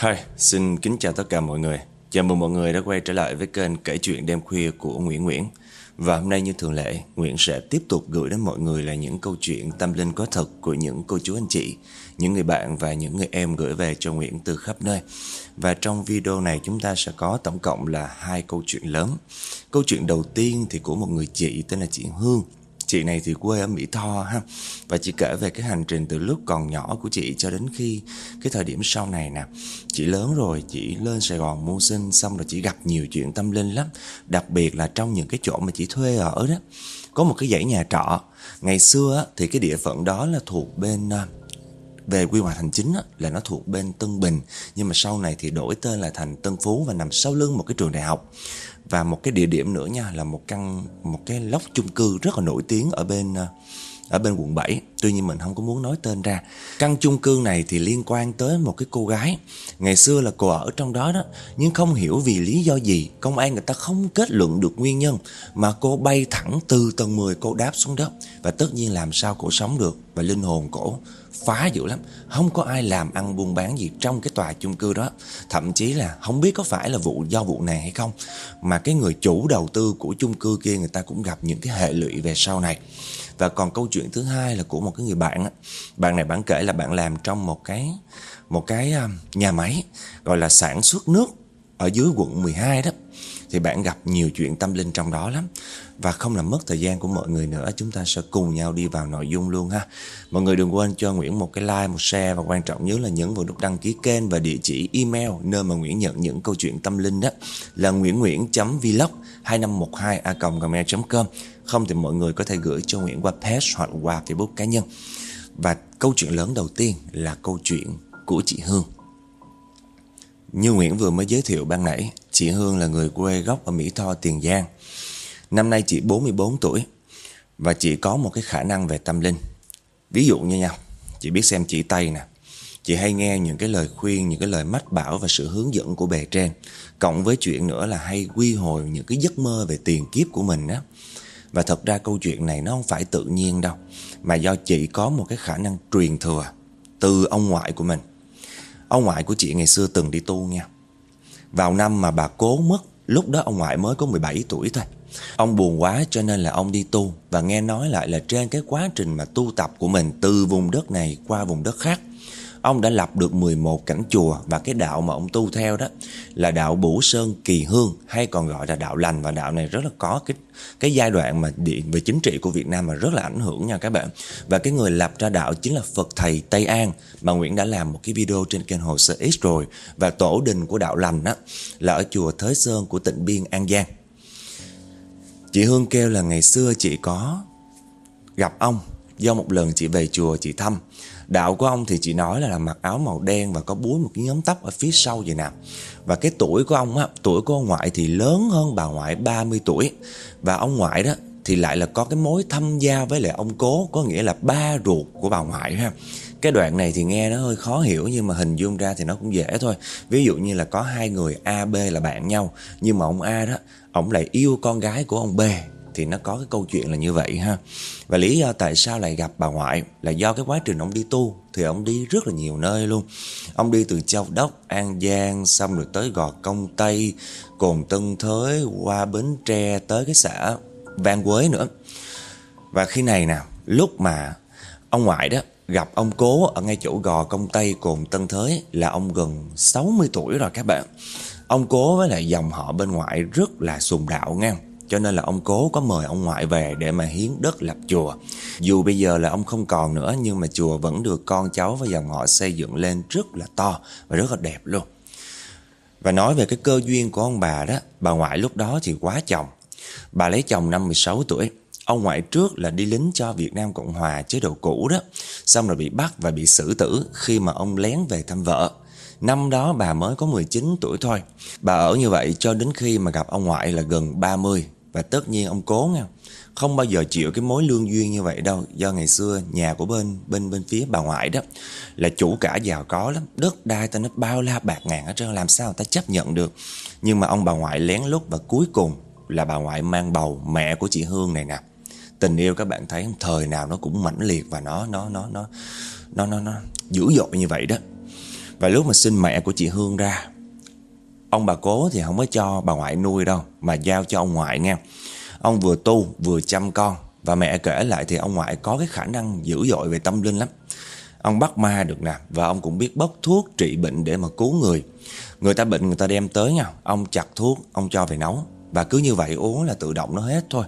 Hi, xin kính chào tất cả mọi người. Chào mừng mọi người đã quay trở lại với kênh kể chuyện đêm khuya của Nguyễn Nguyễn. Và hôm nay như thường lệ, Nguyễn sẽ tiếp tục gửi đến mọi người là những câu chuyện tâm linh có thật của những cô chú anh chị, những người bạn và những người em gửi về cho Nguyễn từ khắp nơi. Và trong video này chúng ta sẽ có tổng cộng là hai câu chuyện lớn. Câu chuyện đầu tiên thì của một người chị tên là chị Hương Chị này thì quê ở Mỹ Tho ha. Và chị kể về cái hành trình từ lúc còn nhỏ của chị cho đến khi cái thời điểm sau này nè. Chị lớn rồi, chị lên Sài Gòn mưu sinh xong rồi chị gặp nhiều chuyện tâm linh lắm. Đặc biệt là trong những cái chỗ mà chị thuê ở đó. Có một cái dãy nhà trọ. Ngày xưa thì cái địa phận đó là thuộc bên à, về quy hoạch hành chính là nó thuộc bên Tân Bình. Nhưng mà sau này thì đổi tên là thành Tân Phú và nằm sau lưng một cái trường đại học và một cái địa điểm nữa nha, là một căn, một cái lốc chung cư rất là nổi tiếng ở bên à, ở bên quận 7 Tuy nhiên mình không có muốn nói tên ra. Căn chung cư này thì liên quan tới một cái cô gái. Ngày xưa là cô ở trong đó đó, Nhưng không hiểu vì lý do gì Công an người ta không kết luận được nguyên nhân, Mà cô bay thẳng từ tầng 10 cô đáp xuống đất. Và tất nhiên làm sao cô sống được, Và linh hồn cổ phá dữ lắm. Không có ai làm ăn buôn bán gì trong cái tòa chung cư đó. Thậm chí là không biết có phải là vụ, do vụ này hay không. Mà cái người chủ đầu tư của chung cư kia, người ta cũng gặp những cái hệ lụy về sau này. Và còn câu chuyện thứ hai là của một cái người bạn á. Bạn này bạn kể là bạn làm trong một cái một cái à, nhà máy, gọi là sản xuất nước ở dưới quận 12 đó thì bạn gặp nhiều chuyện tâm linh trong đó lắm. Và không làm mất thời gian của mọi người nữa chúng ta sẽ cùng nhau đi vào nội dung luôn ha. Mọi người đừng quên cho Nguyễn một cái like một share và quan trọng nhớ là nhấn vào nút đăng ký kênh và địa chỉ email nơi mà Nguyễn nhận những câu chuyện tâm linh đó. Là nguyễn nguyễn vlog 2512 a gmail.com không thì mọi người có thể gửi cho Nguyễn qua page hoặc qua Facebook cá nhân. Và câu chuyện lớn đầu tiên là câu chuyện của chị Hương. Như Nguyễn vừa mới giới thiệu ban nãy, chị Hương là người quê gốc ở Mỹ Tho, Tiền Giang. Năm nay chị 44 tuổi và chị có một cái khả năng về tâm linh. Ví dụ như nhau chị biết xem chỉ tay nè. Chị hay nghe những cái lời khuyên, những cái lời mách bảo và sự hướng dẫn của bề trên. Cộng với chuyện nữa là hay quy hồi những cái giấc mơ về tiền kiếp của mình á. Và thật ra câu chuyện này nó không phải tự nhiên đâu. Mà do chị có một cái khả năng truyền thừa từ ông ngoại của mình. Ông ngoại của chị ngày xưa từng đi tu nha vào năm mà bà cố mất, Lúc đó ông ngoại mới có 17 tuổi thôi. Ông buồn quá cho nên là ông đi tu Và nghe nói lại là trên cái quá trình mà tu tập của mình Từ vùng đất này qua vùng đất khác Ông đã lập được 11 cảnh chùa Và cái đạo mà ông tu theo đó Là đạo Bủ Sơn Kỳ Hương, Hay còn gọi là đạo lành. Và đạo này rất là có cái cái giai đoạn mà điện về chính trị của Việt Nam mà rất là ảnh hưởng nha các bạn. Và cái người lập ra đạo chính là Phật Thầy Tây An, Mà Nguyễn đã làm một cái video trên kênh Hồ Sơ X rồi. Và tổ đình của đạo lành đó Là ở chùa Thới Sơn của tỉnh Biên, An Giang. Chị Hương kêu là ngày xưa chị có gặp ông, Do một lần chị về chùa chị thăm. Đạo của ông thì chị nói là, là mặc áo màu đen và có búi một cái nhóm tóc ở phía sau vậy nè. Và cái tuổi của ông á, tuổi của ông ngoại thì lớn hơn bà ngoại 30 tuổi. Và ông ngoại đó thì lại là có cái mối thâm gia với lại ông cố, có nghĩa là ba ruột của bà ngoại ha. Cái đoạn này thì nghe nó hơi khó hiểu nhưng mà hình dung ra thì nó cũng dễ thôi. Ví dụ như là có hai người A, B là bạn nhau, nhưng mà ông A đó, ông lại yêu con gái của ông B thì nó có cái câu chuyện là như vậy ha. Và lý do tại sao lại gặp bà ngoại là do cái quá trình ông đi tu, thì ông đi rất là nhiều nơi luôn. Ông đi từ châu đốc, an giang, xong rồi tới gò công tây, cồn tân thới, qua bến tre, tới cái xã vang quế nữa. Và khi này nè, lúc mà ông ngoại đó gặp ông cố ở ngay chỗ gò công tây, cồn tân thới là ông gần 60 tuổi rồi các bạn. Ông cố với lại dòng họ bên ngoại rất là sùng đạo ngang cho nên là ông cố có mời ông ngoại về để mà hiến đất lập chùa. Dù bây giờ là ông không còn nữa nhưng mà chùa vẫn được con cháu và dòng họ xây dựng lên rất là to và rất là đẹp luôn. Và nói về cái cơ duyên của ông bà đó, bà ngoại lúc đó thì quá chồng. Bà lấy chồng năm 16 tuổi. Ông ngoại trước là đi lính cho Việt Nam Cộng Hòa chế độ cũ đó. Xong rồi bị bắt và bị xử tử khi mà ông lén về thăm vợ. Năm đó bà mới có 19 tuổi thôi. Bà ở như vậy cho đến khi mà gặp ông ngoại là gần 30 và tất nhiên ông cố nha Không bao giờ chịu cái mối lương duyên như vậy đâu. Do ngày xưa nhà của bên bên bên phía bà ngoại đó Là chủ cả giàu có lắm. Đất đai ta nó bao la bạc ngàn ở trơn Làm sao ta chấp nhận được? Nhưng mà ông bà ngoại lén lút và cuối cùng Là bà ngoại mang bầu mẹ của chị Hương này nè. Tình yêu các bạn thấy thời nào nó cũng mãnh liệt Và nó nó nó nó nó nó, nó dữ dội như vậy đó. Và lúc mà sinh mẹ của chị Hương ra Ông bà cố thì không có cho bà ngoại nuôi đâu Mà giao cho ông ngoại nghe. Ông vừa tu vừa chăm con. Và mẹ kể lại thì ông ngoại có cái khả năng dữ dội về tâm linh lắm. Ông bắt ma được nè Và ông cũng biết bốc thuốc trị bệnh để mà cứu người. Người ta bệnh người ta đem tới nha. Ông chặt thuốc, ông cho về nấu. Và cứ như vậy uống là tự động nó hết thôi.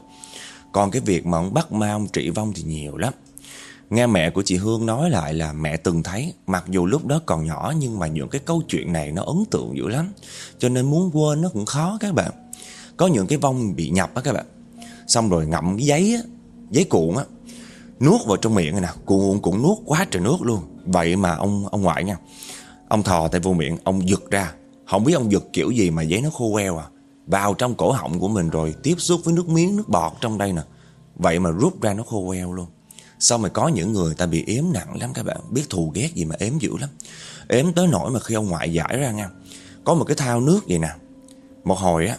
Còn cái việc mà ông bắt ma ông trị vong thì nhiều lắm. Nghe mẹ của chị Hương nói lại là mẹ từng thấy. Mặc dù lúc đó còn nhỏ, Nhưng mà những cái câu chuyện này nó ấn tượng dữ lắm. Cho nên muốn quên nó cũng khó các bạn. Có những cái vong bị nhập á các bạn. Xong rồi ngậm cái giấy á, Giấy cuộn á, Nuốt vào trong miệng này nè. Cuộn cũng nuốt quá trời nước luôn. Vậy mà ông ông ngoại nha, Ông thò tay vô miệng, Ông giật ra. Không biết ông giật kiểu gì mà giấy nó khô queo à. Vào trong cổ họng của mình rồi Tiếp xúc với nước miếng, nước bọt trong đây nè. Vậy mà rút ra nó khô queo luôn. Xong rồi có những người ta bị ếm nặng lắm các bạn? Biết thù ghét gì mà ếm dữ lắm. Ếm tới nỗi mà khi ông ngoại giải ra nha. Có một cái thao nước vậy nè. Một hồi á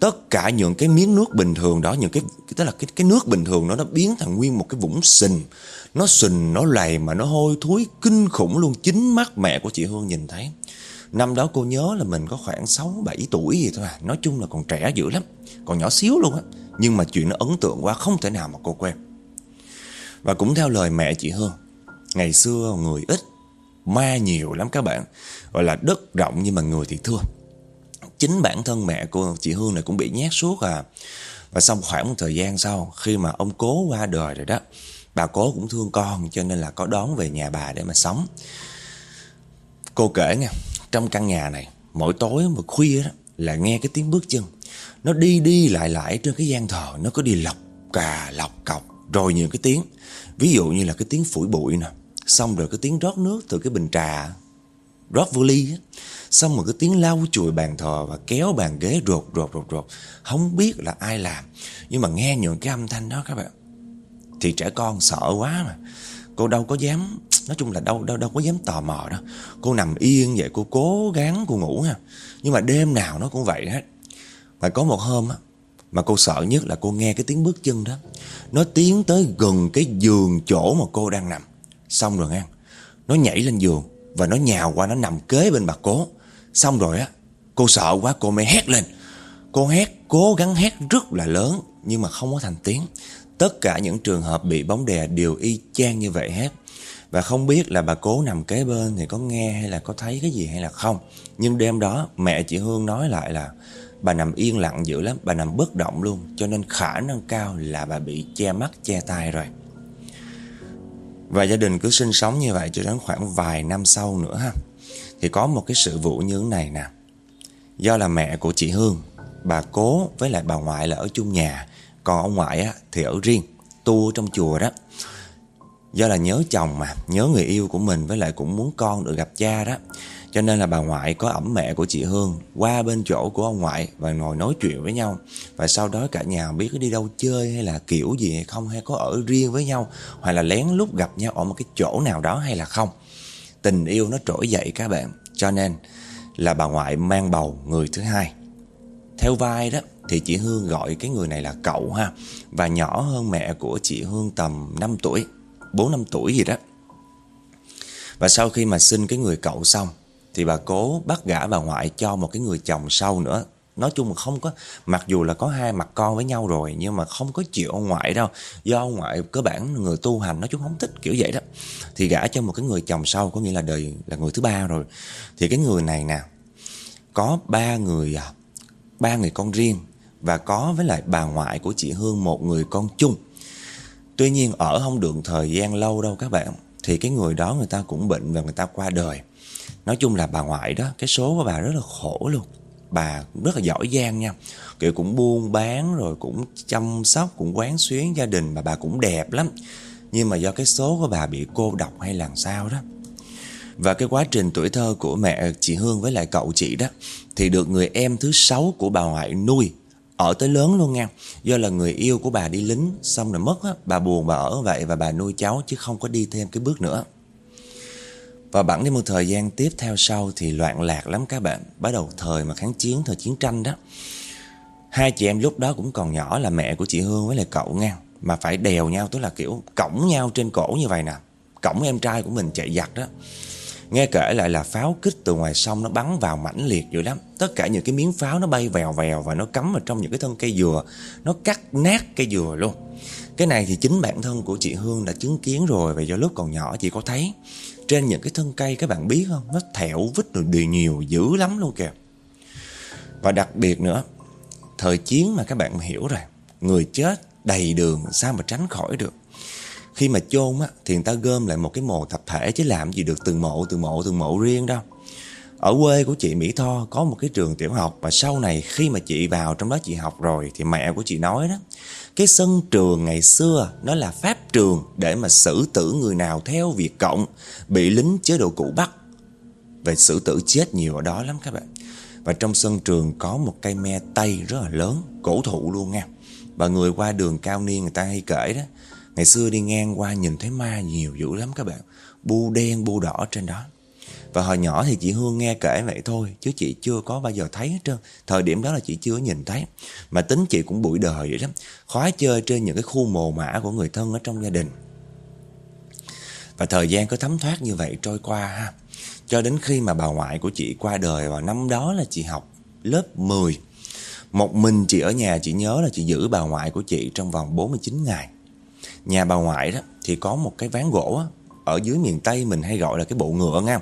Tất cả những cái miếng nước bình thường đó Những cái tức là cái, cái nước bình thường đó Nó biến thành nguyên một cái vũng sình. Nó sình, nó lầy mà nó hôi thối Kinh khủng luôn, chính mắt mẹ của chị Hương nhìn thấy. Năm đó cô nhớ là mình có khoảng 6-7 tuổi gì thôi à. Nói chung là còn trẻ dữ lắm. Còn nhỏ xíu luôn á. Nhưng mà chuyện nó ấn tượng quá Không thể nào mà cô quên và cũng theo lời mẹ chị Hương, Ngày xưa người ít, Ma nhiều lắm các bạn, Gọi là đất rộng nhưng mà người thì thưa. Chính bản thân mẹ của chị Hương này cũng bị nhát suốt à. Và xong khoảng một thời gian sau, Khi mà ông cố qua đời rồi đó, Bà cố cũng thương con, Cho nên là có đón về nhà bà để mà sống. Cô kể nha Trong căn nhà này, Mỗi tối mà khuya đó, Là nghe cái tiếng bước chân. Nó đi đi lại lại trên cái gian thờ, Nó có đi lọc cà, lọc cọc. Rồi những cái tiếng. Ví dụ như là cái tiếng phủi bụi nè. Xong rồi cái tiếng rót nước từ cái bình trà. Rót vô ly Xong rồi cái tiếng lau chùi bàn thờ Và kéo bàn ghế rột rột rột rột. Không biết là ai làm. Nhưng mà nghe những cái âm thanh đó các bạn. Thì trẻ con sợ quá mà. Cô đâu có dám, Nói chung là đâu đâu đâu có dám tò mò đâu. Cô nằm yên vậy, cô cố gắng, cô ngủ ha. Nhưng mà đêm nào nó cũng vậy hết. Mà có một hôm á mà cô sợ nhất là cô nghe cái tiếng bước chân đó. Nó tiến tới gần cái giường chỗ mà cô đang nằm. Xong rồi nghe, Nó nhảy lên giường Và nó nhào qua, nó nằm kế bên bà cố. Xong rồi á, Cô sợ quá, cô mới hét lên. Cô hét, cố gắng hét rất là lớn, Nhưng mà không có thành tiếng. Tất cả những trường hợp bị bóng đè đều y chang như vậy hết. Và không biết là bà cố nằm kế bên thì có nghe hay là có thấy cái gì hay là không. Nhưng đêm đó mẹ chị Hương nói lại là Bà nằm yên lặng dữ lắm Bà nằm bất động luôn Cho nên khả năng cao là bà bị che mắt che tai rồi. Và gia đình cứ sinh sống như vậy Cho đến khoảng vài năm sau nữa ha. Thì có một cái sự vụ như thế này nè. Do là mẹ của chị Hương Bà cố với lại bà ngoại là ở chung nhà Còn ông ngoại á, thì ở riêng Tu trong chùa đó. Do là nhớ chồng mà Nhớ người yêu của mình Với lại cũng muốn con được gặp cha đó cho nên là bà ngoại có ẩm mẹ của chị Hương qua bên chỗ của ông ngoại và ngồi nói chuyện với nhau. Và sau đó cả nhà biết đi đâu chơi hay là kiểu gì hay không hay có ở riêng với nhau hoặc là lén lút gặp nhau ở một cái chỗ nào đó hay là không. Tình yêu nó trỗi dậy các bạn. Cho nên là bà ngoại mang bầu người thứ hai. Theo vai đó thì chị Hương gọi cái người này là cậu ha và nhỏ hơn mẹ của chị Hương tầm 5 tuổi, 4 năm tuổi gì đó. Và sau khi mà sinh cái người cậu xong thì bà cố bắt gả bà ngoại cho một cái người chồng sau nữa. Nói chung là không có, Mặc dù là có hai mặt con với nhau rồi, Nhưng mà không có chịu ông ngoại đâu. Do ông ngoại cơ bản người tu hành, Nói chung không thích, kiểu vậy đó. Thì gả cho một cái người chồng sau, Có nghĩa là đời, là người thứ ba rồi. Thì cái người này nè, Có ba người à, Ba người con riêng Và có với lại bà ngoại của chị Hương Một người con chung. Tuy nhiên ở không được thời gian lâu đâu các bạn, Thì cái người đó người ta cũng bệnh Và người ta qua đời. Nói chung là bà ngoại đó, Cái số của bà rất là khổ luôn. Bà rất là giỏi giang nha. Kiểu cũng buôn bán rồi cũng chăm sóc, Cũng quán xuyến gia đình Mà bà cũng đẹp lắm. Nhưng mà do cái số của bà bị cô độc hay làm sao đó. Và cái quá trình tuổi thơ của mẹ, chị Hương với lại cậu chị đó, Thì được người em thứ sáu của bà ngoại nuôi Ở tới lớn luôn nha. Do là người yêu của bà đi lính, Xong rồi mất á, Bà buồn bà ở vậy và bà nuôi cháu Chứ không có đi thêm cái bước nữa và bẵng đi một thời gian tiếp theo sau thì loạn lạc lắm các bạn. Bắt đầu thời mà kháng chiến, thời chiến tranh đó. Hai chị em lúc đó cũng còn nhỏ là mẹ của chị Hương với lại cậu nha. Mà phải đèo nhau tức là kiểu cổng nhau trên cổ như vậy nè. Cổng em trai của mình chạy giặt đó. Nghe kể lại là pháo kích từ ngoài sông nó bắn vào mãnh liệt dữ lắm. Tất cả những cái miếng pháo nó bay vèo vèo Và nó cắm vào trong những cái thân cây dừa. Nó cắt nát cây dừa luôn. Cái này thì chính bản thân của chị Hương đã chứng kiến rồi Và do lúc còn nhỏ chị có thấy. Trên những cái thân cây, các bạn biết không? Nó thẹo, vít rồi đều nhiều, dữ lắm luôn kìa. Và đặc biệt nữa, Thời chiến mà các bạn hiểu rồi, Người chết đầy đường, sao mà tránh khỏi được? Khi mà chôn á, thì người ta gom lại một cái mồ tập thể chứ làm gì được từng mộ từng mộ từng mộ riêng đâu. Ở quê của chị Mỹ Tho có một cái trường tiểu học và sau này khi mà chị vào trong đó chị học rồi thì mẹ của chị nói đó cái sân trường ngày xưa nó là pháp trường để mà xử tử người nào theo Việt Cộng bị lính chế độ cũ bắt. Về xử tử chết nhiều ở đó lắm các bạn. Và trong sân trường có một cây me tây rất là lớn, cổ thụ luôn nha. Và người qua đường cao niên người ta hay kể đó Ngày xưa đi ngang qua nhìn thấy ma nhiều dữ lắm các bạn Bu đen bu đỏ trên đó và hồi nhỏ thì chị Hương nghe kể vậy thôi Chứ chị chưa có bao giờ thấy hết trơn. Thời điểm đó là chị chưa nhìn thấy. Mà tính chị cũng bụi đời vậy lắm Khói chơi trên những cái khu mồ mã của người thân ở trong gia đình. Và thời gian cứ thấm thoát như vậy trôi qua ha. Cho đến khi mà bà ngoại của chị qua đời Vào năm đó là chị học lớp 10 Một mình chị ở nhà chị nhớ là chị giữ bà ngoại của chị trong vòng 49 ngày. Nhà bà ngoại đó thì có một cái ván gỗ á, ở dưới miền Tây mình hay gọi là cái bộ ngựa nha.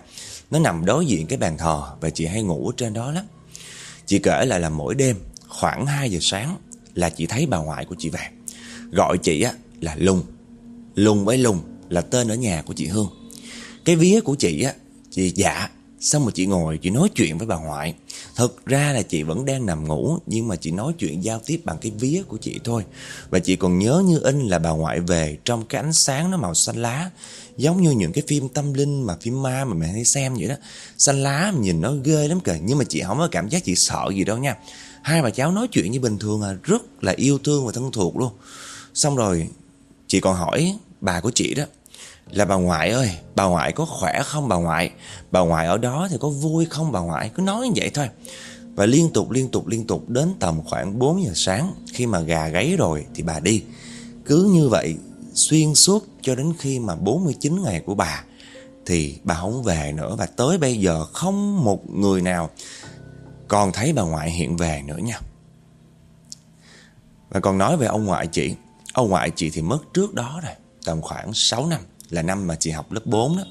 Nó nằm đối diện cái bàn thờ và chị hay ngủ ở trên đó lắm. Chị kể lại là mỗi đêm khoảng 2 giờ sáng là chị thấy bà ngoại của chị về. Gọi chị á là Lùng. Lùng với Lùng là tên ở nhà của chị Hương. Cái vía của chị á, chị dạ Xong rồi chị ngồi chị nói chuyện với bà ngoại Thực ra là chị vẫn đang nằm ngủ, Nhưng mà chị nói chuyện giao tiếp bằng cái vía của chị thôi. Và chị còn nhớ như in là bà ngoại về, Trong cái ánh sáng nó màu xanh lá. Giống như những cái phim tâm linh mà phim ma mà mẹ hay xem vậy đó. Xanh lá mà nhìn nó ghê lắm kìa, Nhưng mà chị không có cảm giác chị sợ gì đâu nha. Hai bà cháu nói chuyện như bình thường à Rất là yêu thương và thân thuộc luôn. Xong rồi, chị còn hỏi bà của chị đó là bà ngoại ơi, bà ngoại có khỏe không bà ngoại? Bà ngoại ở đó thì có vui không bà ngoại? Cứ nói như vậy thôi. Và liên tục liên tục liên tục đến tầm khoảng 4 giờ sáng Khi mà gà gáy rồi thì bà đi Cứ như vậy xuyên suốt cho đến khi mà 49 ngày của bà Thì bà không về nữa Và tới bây giờ không một người nào còn thấy bà ngoại hiện về nữa nha Và còn nói về ông ngoại chị Ông ngoại chị thì mất trước đó rồi Tầm khoảng 6 năm là năm mà chị học lớp 4 đó.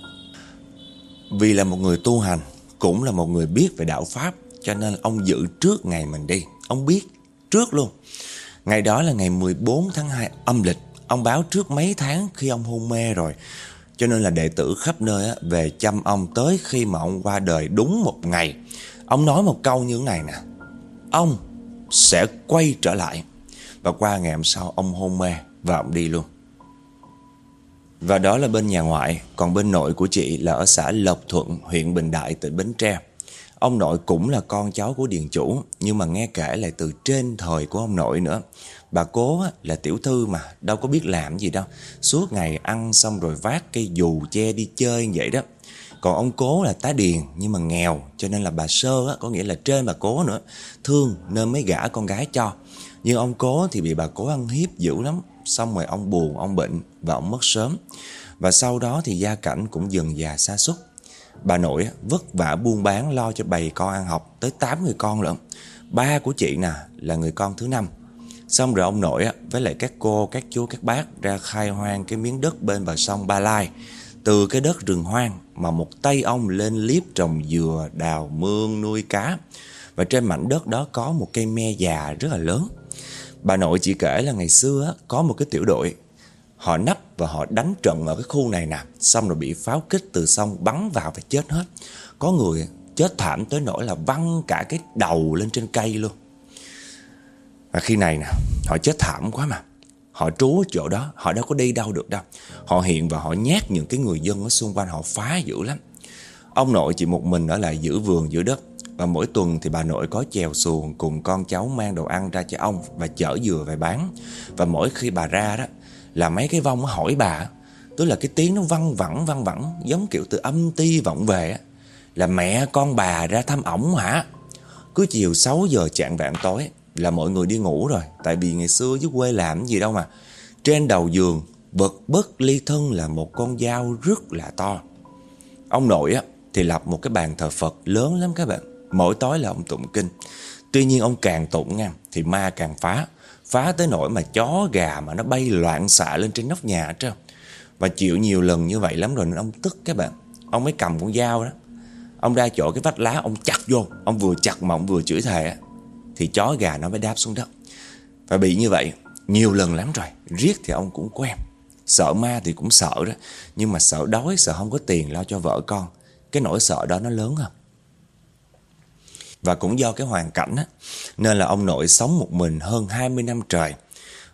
Vì là một người tu hành, cũng là một người biết về đạo Pháp, cho nên ông dự trước ngày mình đi. Ông biết trước luôn. Ngày đó là ngày 14 tháng 2 âm lịch. Ông báo trước mấy tháng khi ông hôn mê rồi. Cho nên là đệ tử khắp nơi về chăm ông tới khi mà ông qua đời đúng một ngày. Ông nói một câu như thế này nè. Ông sẽ quay trở lại. Và qua ngày hôm sau ông hôn mê và ông đi luôn. Và đó là bên nhà ngoại, còn bên nội của chị là ở xã Lộc Thuận, huyện Bình Đại, tỉnh Bến Tre. Ông nội cũng là con cháu của điền chủ, nhưng mà nghe kể lại từ trên thời của ông nội nữa. Bà cố là tiểu thư mà, đâu có biết làm gì đâu. Suốt ngày ăn xong rồi vác cây dù che đi chơi vậy đó. Còn ông cố là tá điền nhưng mà nghèo cho nên là bà sơ á, có nghĩa là trên bà cố nữa. Thương nên mới gả con gái cho. Nhưng ông cố thì bị bà cố ăn hiếp dữ lắm Xong rồi ông buồn, ông bệnh và ông mất sớm. Và sau đó thì gia cảnh cũng dần già xa xúc Bà nội vất vả buôn bán lo cho bầy con ăn học Tới 8 người con lận. Ba của chị nè là người con thứ năm. Xong rồi ông nội với lại các cô, các chú, các bác ra khai hoang cái miếng đất bên bờ sông Ba Lai. Từ cái đất rừng hoang mà một tay ông lên liếp trồng dừa, đào, mương, nuôi cá. Và trên mảnh đất đó có một cây me già rất là lớn. Bà nội chỉ kể là ngày xưa có một cái tiểu đội. Họ nấp và họ đánh trận ở cái khu này nè, Xong rồi bị pháo kích từ sông bắn vào và chết hết. Có người chết thảm tới nỗi là văng cả cái đầu lên trên cây luôn. Và khi này nè, Họ chết thảm quá mà. Họ trú ở chỗ đó, Họ đâu có đi đâu được đâu. Họ hiện và họ nhát những cái người dân ở xung quanh Họ phá dữ lắm. Ông nội chỉ một mình ở lại giữ vườn, giữ đất và mỗi tuần thì bà nội có chèo xuồng cùng con cháu mang đồ ăn ra cho ông và chở dừa về bán. Và mỗi khi bà ra đó là mấy cái vong hỏi bà, tức là cái tiếng nó văng vẳng văng vẳng giống kiểu từ âm ti vọng về là mẹ con bà ra thăm ổng hả? Cứ chiều 6 giờ chạng vạn tối là mọi người đi ngủ rồi, tại vì ngày xưa dưới quê làm gì đâu mà. Trên đầu giường bật bất ly thân là một con dao rất là to. Ông nội á thì lập một cái bàn thờ Phật lớn lắm các bạn. Mỗi tối là ông tụng kinh. Tuy nhiên ông càng tụng nha thì ma càng phá. Phá tới nỗi mà chó gà mà nó bay loạn xạ lên trên nóc nhà trơn. Và chịu nhiều lần như vậy lắm rồi nên ông tức các bạn. Ông mới cầm con dao đó. Ông ra chỗ cái vách lá ông chặt vô. Ông vừa chặt mà ông vừa chửi thề Thì chó gà nó mới đáp xuống đất. Và bị như vậy nhiều lần lắm rồi. Riết thì ông cũng quen. Sợ ma thì cũng sợ đó Nhưng mà sợ đói, sợ không có tiền lo cho vợ con Cái nỗi sợ đó nó lớn không? Và cũng do cái hoàn cảnh á, Nên là ông nội sống một mình hơn 20 năm trời.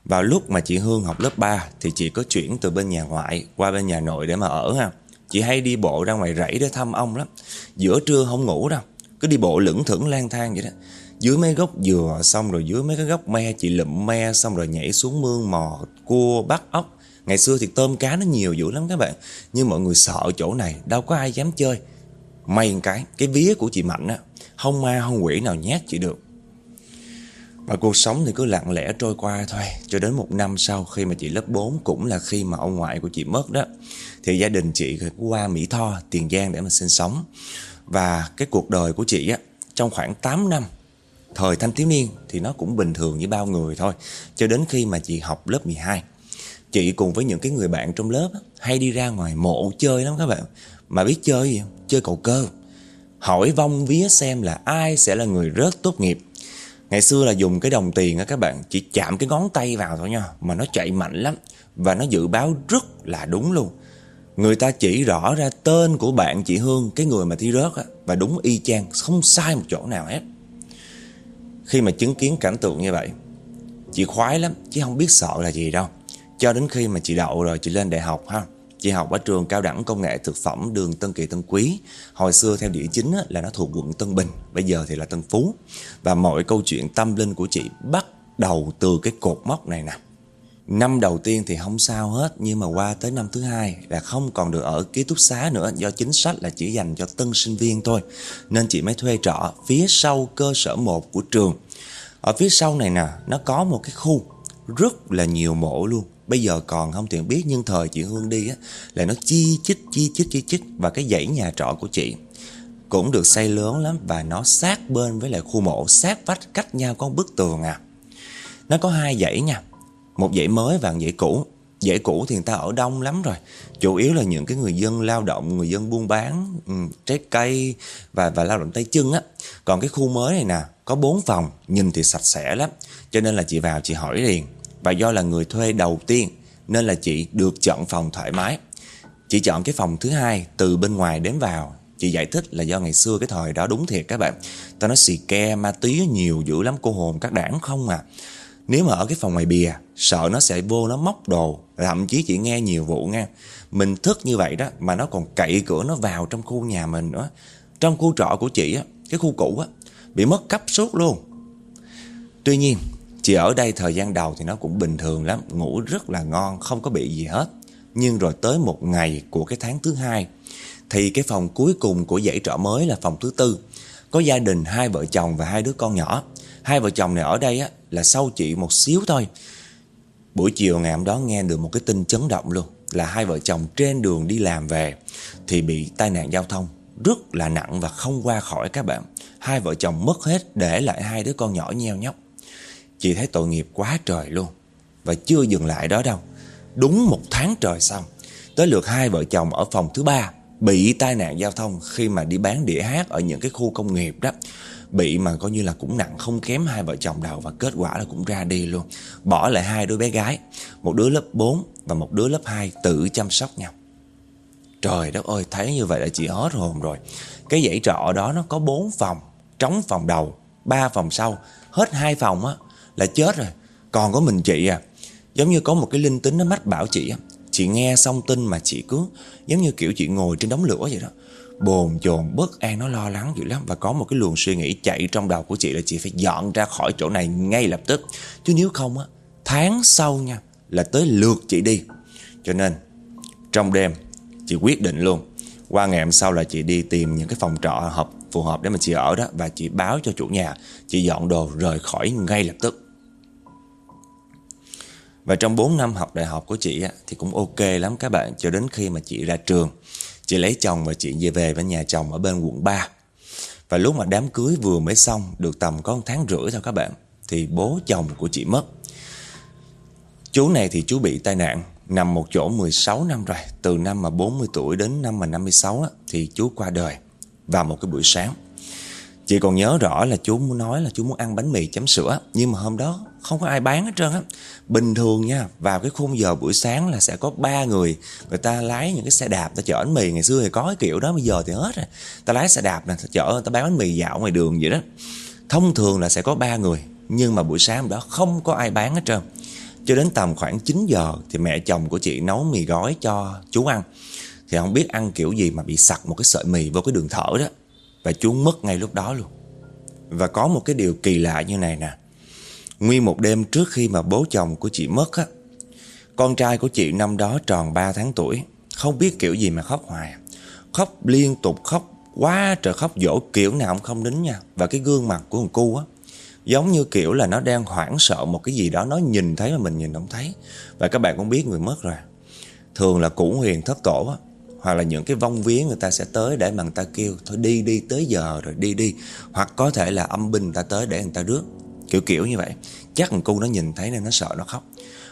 Vào lúc mà chị Hương học lớp 3 Thì chị có chuyển từ bên nhà ngoại Qua bên nhà nội để mà ở ha. Chị hay đi bộ ra ngoài rẫy để thăm ông lắm. Giữa trưa không ngủ đâu, Cứ đi bộ lững thững lang thang vậy đó. Dưới mấy gốc dừa xong rồi dưới mấy cái gốc me, chị lụm me xong rồi nhảy xuống mương mò, cua, bắt ốc. Ngày xưa thì tôm cá nó nhiều dữ lắm các bạn. Nhưng mọi người sợ chỗ này, Đâu có ai dám chơi. May một cái Cái vía của chị Mạnh á không ma, không quỷ nào nhát chị được Và cuộc sống thì cứ lặng lẽ trôi qua thôi Cho đến một năm sau khi mà chị lớp 4 Cũng là khi mà ông ngoại của chị mất đó, Thì gia đình chị qua Mỹ Tho, Tiền Giang để mà sinh sống Và cái cuộc đời của chị á, Trong khoảng 8 năm, Thời thanh thiếu niên thì nó cũng bình thường như bao người thôi Cho đến khi mà chị học lớp 12 Chị cùng với những cái người bạn trong lớp hay đi ra ngoài mộ chơi lắm các bạn. Mà biết chơi gì không? Chơi cầu cơ. Hỏi vong vía xem là ai sẽ là người rớt tốt nghiệp. Ngày xưa là dùng cái đồng tiền á các bạn chỉ chạm cái ngón tay vào thôi nha. Mà nó chạy mạnh lắm. Và nó dự báo rất là đúng luôn. Người ta chỉ rõ ra tên của bạn chị Hương, cái người mà thi rớt á. Và đúng y chang, không sai một chỗ nào hết. Khi mà chứng kiến cảnh tượng như vậy, chị khoái lắm, chứ không biết sợ là gì đâu. Cho đến khi mà chị đậu rồi chị lên đại học ha Chị học ở trường cao đẳng công nghệ thực phẩm đường Tân Kỳ Tân Quý. Hồi xưa theo địa chính là nó thuộc quận Tân Bình, Bây giờ thì là Tân Phú. Và mọi câu chuyện tâm linh của chị bắt đầu từ cái cột mốc này nè. Năm đầu tiên thì không sao hết, Nhưng mà qua tới năm thứ hai là không còn được ở ký túc xá nữa, Do chính sách là chỉ dành cho tân sinh viên thôi. Nên chị mới thuê trọ phía sau cơ sở 1 của trường. Ở phía sau này nè, Nó có một cái khu rất là nhiều mộ luôn. Bây giờ còn không tiện biết nhưng thời chị Hương đi á là nó chi chích chi chích chi chích và cái dãy nhà trọ của chị cũng được xây lớn lắm và nó sát bên với lại khu mộ sát vách cách nhau có bức tường à. Nó có hai dãy nha. Một dãy mới và một dãy cũ. Dãy cũ thì người ta ở đông lắm rồi. Chủ yếu là những cái người dân lao động, người dân buôn bán um, trái cây và và lao động tay chân á. Còn cái khu mới này nè, có bốn phòng, nhìn thì sạch sẽ lắm. Cho nên là chị vào chị hỏi liền và do là người thuê đầu tiên, Nên là chị được chọn phòng thoải mái. Chị chọn cái phòng thứ hai, Từ bên ngoài đến vào. Chị giải thích là do ngày xưa cái thời đó đúng thiệt các bạn. Tao nói xì ke, ma túy nhiều dữ lắm, cô hồn các đảng không à. Nếu mà ở cái phòng ngoài bìa, Sợ nó sẽ vô, nó móc đồ, Thậm chí chị nghe nhiều vụ nghe Mình thức như vậy đó, Mà nó còn cậy cửa nó vào trong khu nhà mình nữa. Trong khu trọ của chị á, Cái khu cũ á, Bị mất cấp suốt luôn. Tuy nhiên Chị ở đây thời gian đầu thì nó cũng bình thường lắm, ngủ rất là ngon, không có bị gì hết. Nhưng rồi tới một ngày của cái tháng thứ hai, thì cái phòng cuối cùng của dãy trọ mới là phòng thứ tư. Có gia đình hai vợ chồng và hai đứa con nhỏ. Hai vợ chồng này ở đây á, là sau chị một xíu thôi. Buổi chiều ngày hôm đó nghe được một cái tin chấn động luôn. Là hai vợ chồng trên đường đi làm về thì bị tai nạn giao thông rất là nặng và không qua khỏi các bạn. Hai vợ chồng mất hết để lại hai đứa con nhỏ nheo nhóc. Chị thấy tội nghiệp quá trời luôn. Và chưa dừng lại đó đâu. Đúng một tháng trời xong, Tới lượt hai vợ chồng ở phòng thứ ba Bị tai nạn giao thông khi mà đi bán đĩa hát Ở những cái khu công nghiệp đó. Bị mà coi như là cũng nặng, không kém hai vợ chồng đầu Và kết quả là cũng ra đi luôn. Bỏ lại hai đứa bé gái, Một đứa lớp 4 và một đứa lớp 2 Tự chăm sóc nhau. Trời đất ơi, thấy như vậy là chị hết hồn rồi. Cái dãy trọ đó nó có 4 phòng, Trống phòng đầu, ba phòng sau, Hết hai phòng á là chết rồi. Còn có mình chị à Giống như có một cái linh tính nó mách bảo chị á. Chị nghe xong tin mà chị cứ Giống như kiểu chị ngồi trên đống lửa vậy đó. Bồn chồn, bất an, nó lo lắng dữ lắm. Và có một cái luồng suy nghĩ chạy trong đầu của chị Là chị phải dọn ra khỏi chỗ này ngay lập tức. Chứ nếu không á, Tháng sau nha, Là tới lượt chị đi. Cho nên, Trong đêm, Chị quyết định luôn, Qua ngày hôm sau là chị đi tìm những cái phòng trọ hợp phù hợp để mà chị ở đó Và chị báo cho chủ nhà. Chị dọn đồ rời khỏi ngay lập tức. Và trong 4 năm học đại học của chị á, thì cũng ok lắm các bạn cho đến khi mà chị ra trường. Chị lấy chồng và chị về về với nhà chồng ở bên quận 3 Và lúc mà đám cưới vừa mới xong Được tầm có một tháng rưỡi thôi các bạn Thì bố chồng của chị mất. Chú này thì chú bị tai nạn Nằm một chỗ 16 năm rồi. Từ năm mà 40 tuổi đến năm mà 56 á, Thì chú qua đời. Vào một cái buổi sáng. Chị còn nhớ rõ là chú muốn nói là chú muốn ăn bánh mì chấm sữa, Nhưng mà hôm đó không có ai bán hết trơn á. Bình thường nha, Vào cái khung giờ buổi sáng là sẽ có ba người Người ta lái những cái xe đạp Ta chở bánh mì, Ngày xưa thì có cái kiểu đó, Bây giờ thì hết rồi. Ta lái xe đạp nè Ta chở ta bán bánh mì dạo ngoài đường vậy đó. Thông thường là sẽ có ba người, Nhưng mà buổi sáng đó không có ai bán hết trơn. Cho đến tầm khoảng 9 giờ Thì mẹ chồng của chị nấu mì gói cho chú ăn. Thì không biết ăn kiểu gì mà bị sặc một cái sợi mì vô cái đường thở đó. Và chú mất ngay lúc đó luôn. Và có một cái điều kỳ lạ như này nè. Nguyên một đêm trước khi mà bố chồng của chị mất á, Con trai của chị năm đó tròn 3 tháng tuổi, Không biết kiểu gì mà khóc hoài. Khóc liên tục, khóc Quá trời khóc dỗ kiểu nào cũng không nín nha. Và cái gương mặt của thằng cu á, Giống như kiểu là nó đang hoảng sợ một cái gì đó, Nó nhìn thấy mà mình nhìn không thấy. Và các bạn cũng biết người mất rồi. Thường là cũ huyền thất tổ á hoặc là những cái vong vía người ta sẽ tới để mà người ta kêu, thôi đi đi, tới giờ rồi, đi đi. Hoặc có thể là âm binh người ta tới để người ta rước. Kiểu kiểu như vậy. Chắc thằng cu nó nhìn thấy nên nó sợ, nó khóc.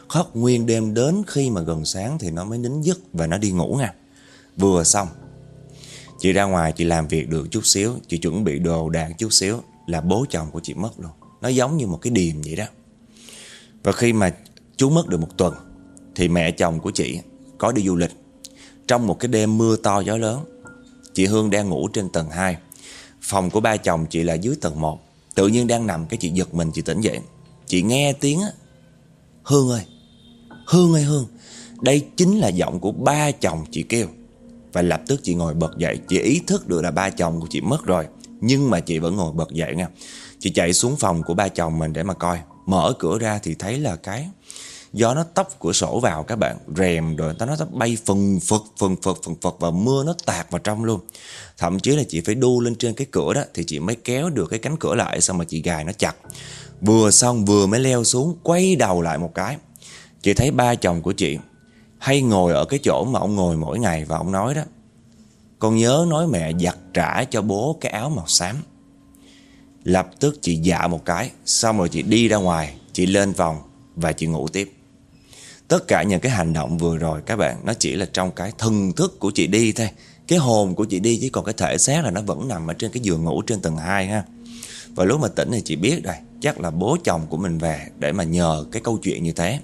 Khóc nguyên đêm đến khi mà gần sáng thì nó mới nín dứt và nó đi ngủ nha. Vừa xong, chị ra ngoài chị làm việc được chút xíu, chị chuẩn bị đồ đạc chút xíu là bố chồng của chị mất luôn. Nó giống như một cái điềm vậy đó. Và khi mà chú mất được một tuần thì mẹ chồng của chị có đi du lịch trong một cái đêm mưa to gió lớn. Chị Hương đang ngủ trên tầng 2 Phòng của ba chồng chị là dưới tầng 1 Tự nhiên đang nằm cái chị giật mình, chị tỉnh dậy. Chị nghe tiếng á. Hương ơi Hương ơi Hương. Đây chính là giọng của ba chồng chị kêu. Và lập tức chị ngồi bật dậy. Chị ý thức được là ba chồng của chị mất rồi. Nhưng mà chị vẫn ngồi bật dậy nha. Chị chạy xuống phòng của ba chồng mình để mà coi. Mở cửa ra thì thấy là cái Gió nó tóc cửa sổ vào các bạn, Rèm rồi nó nó bay phần phật phần phật phần phật Và mưa nó tạt vào trong luôn. Thậm chí là chị phải đu lên trên cái cửa đó Thì chị mới kéo được cái cánh cửa lại Xong mà chị gài nó chặt. Vừa xong vừa mới leo xuống, Quay đầu lại một cái. Chị thấy ba chồng của chị Hay ngồi ở cái chỗ mà ông ngồi mỗi ngày Và ông nói đó, Con nhớ nói mẹ giặt trả cho bố cái áo màu xám. Lập tức chị dạ một cái, Xong rồi chị đi ra ngoài, Chị lên phòng Và chị ngủ tiếp. Tất cả những cái hành động vừa rồi, các bạn, Nó chỉ là trong cái thần thức của chị đi thôi. Cái hồn của chị đi, chứ còn cái thể xác là nó vẫn nằm ở trên cái giường ngủ trên tầng 2 ha. Và lúc mà tỉnh thì chị biết rồi, Chắc là bố chồng của mình về để mà nhờ cái câu chuyện như thế.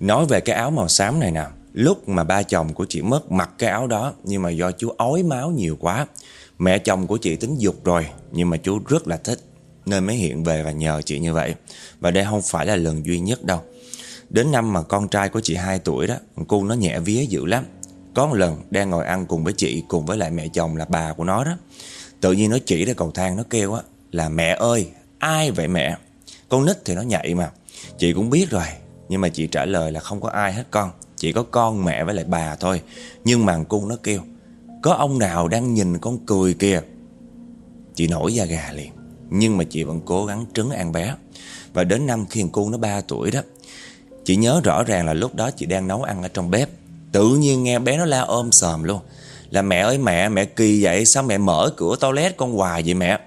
Nói về cái áo màu xám này nè Lúc mà ba chồng của chị mất mặc cái áo đó, Nhưng mà do chú ói máu nhiều quá, Mẹ chồng của chị tính dục rồi, Nhưng mà chú rất là thích, Nên mới hiện về và nhờ chị như vậy. Và đây không phải là lần duy nhất đâu. Đến năm mà con trai của chị 2 tuổi đó Cô nó nhẹ vía dữ lắm. Có một lần đang ngồi ăn cùng với chị, Cùng với lại mẹ chồng là bà của nó đó. Tự nhiên nó chỉ ra cầu thang, nó kêu á, Là, mẹ ơi, ai vậy mẹ? Con nít thì nó nhạy mà. Chị cũng biết rồi, Nhưng mà chị trả lời là không có ai hết con, Chỉ có con mẹ với lại bà thôi. Nhưng mà cung nó kêu, Có ông nào đang nhìn con cười kìa? Chị nổi da gà liền, Nhưng mà chị vẫn cố gắng trấn an bé. Và đến năm khi cô nó 3 tuổi đó Chị nhớ rõ ràng là lúc đó chị đang nấu ăn ở trong bếp. Tự nhiên nghe bé nó la ôm sòm luôn. Là mẹ ơi mẹ, mẹ kỳ vậy? Sao mẹ mở cửa toilet con hoài vậy mẹ?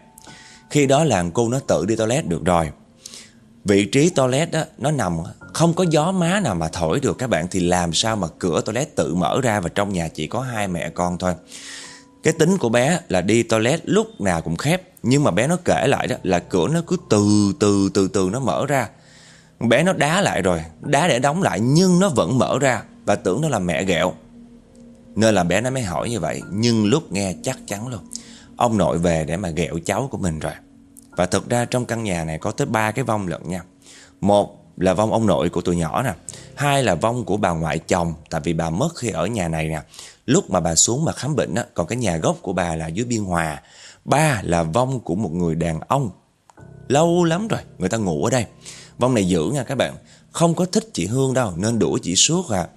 Khi đó làng cô nó tự đi toilet được rồi. Vị trí toilet đó Nó nằm không có gió má nào mà thổi được các bạn. Thì làm sao mà cửa toilet tự mở ra Và trong nhà chỉ có hai mẹ con thôi? Cái tính của bé là đi toilet lúc nào cũng khép. Nhưng mà bé nó kể lại đó Là cửa nó cứ từ từ từ từ nó mở ra. Bé nó đá lại rồi, Đá để đóng lại nhưng nó vẫn mở ra Và tưởng nó là mẹ ghẹo. Nên là bé nó mới hỏi như vậy, Nhưng lúc nghe chắc chắn luôn, Ông nội về để mà ghẹo cháu của mình rồi. Và thực ra trong căn nhà này có tới ba cái vong lận nha. Một là vong ông nội của tụi nhỏ nè, Hai là vong của bà ngoại chồng, Tại vì bà mất khi ở nhà này nè. Lúc mà bà xuống mà khám bệnh á, Còn cái nhà gốc của bà là dưới biên hòa. Ba là vong của một người đàn ông, Lâu lắm rồi, Người ta ngủ ở đây. Vong này giữ nha các bạn. Không có thích chị Hương đâu, Nên đuổi chị suốt à.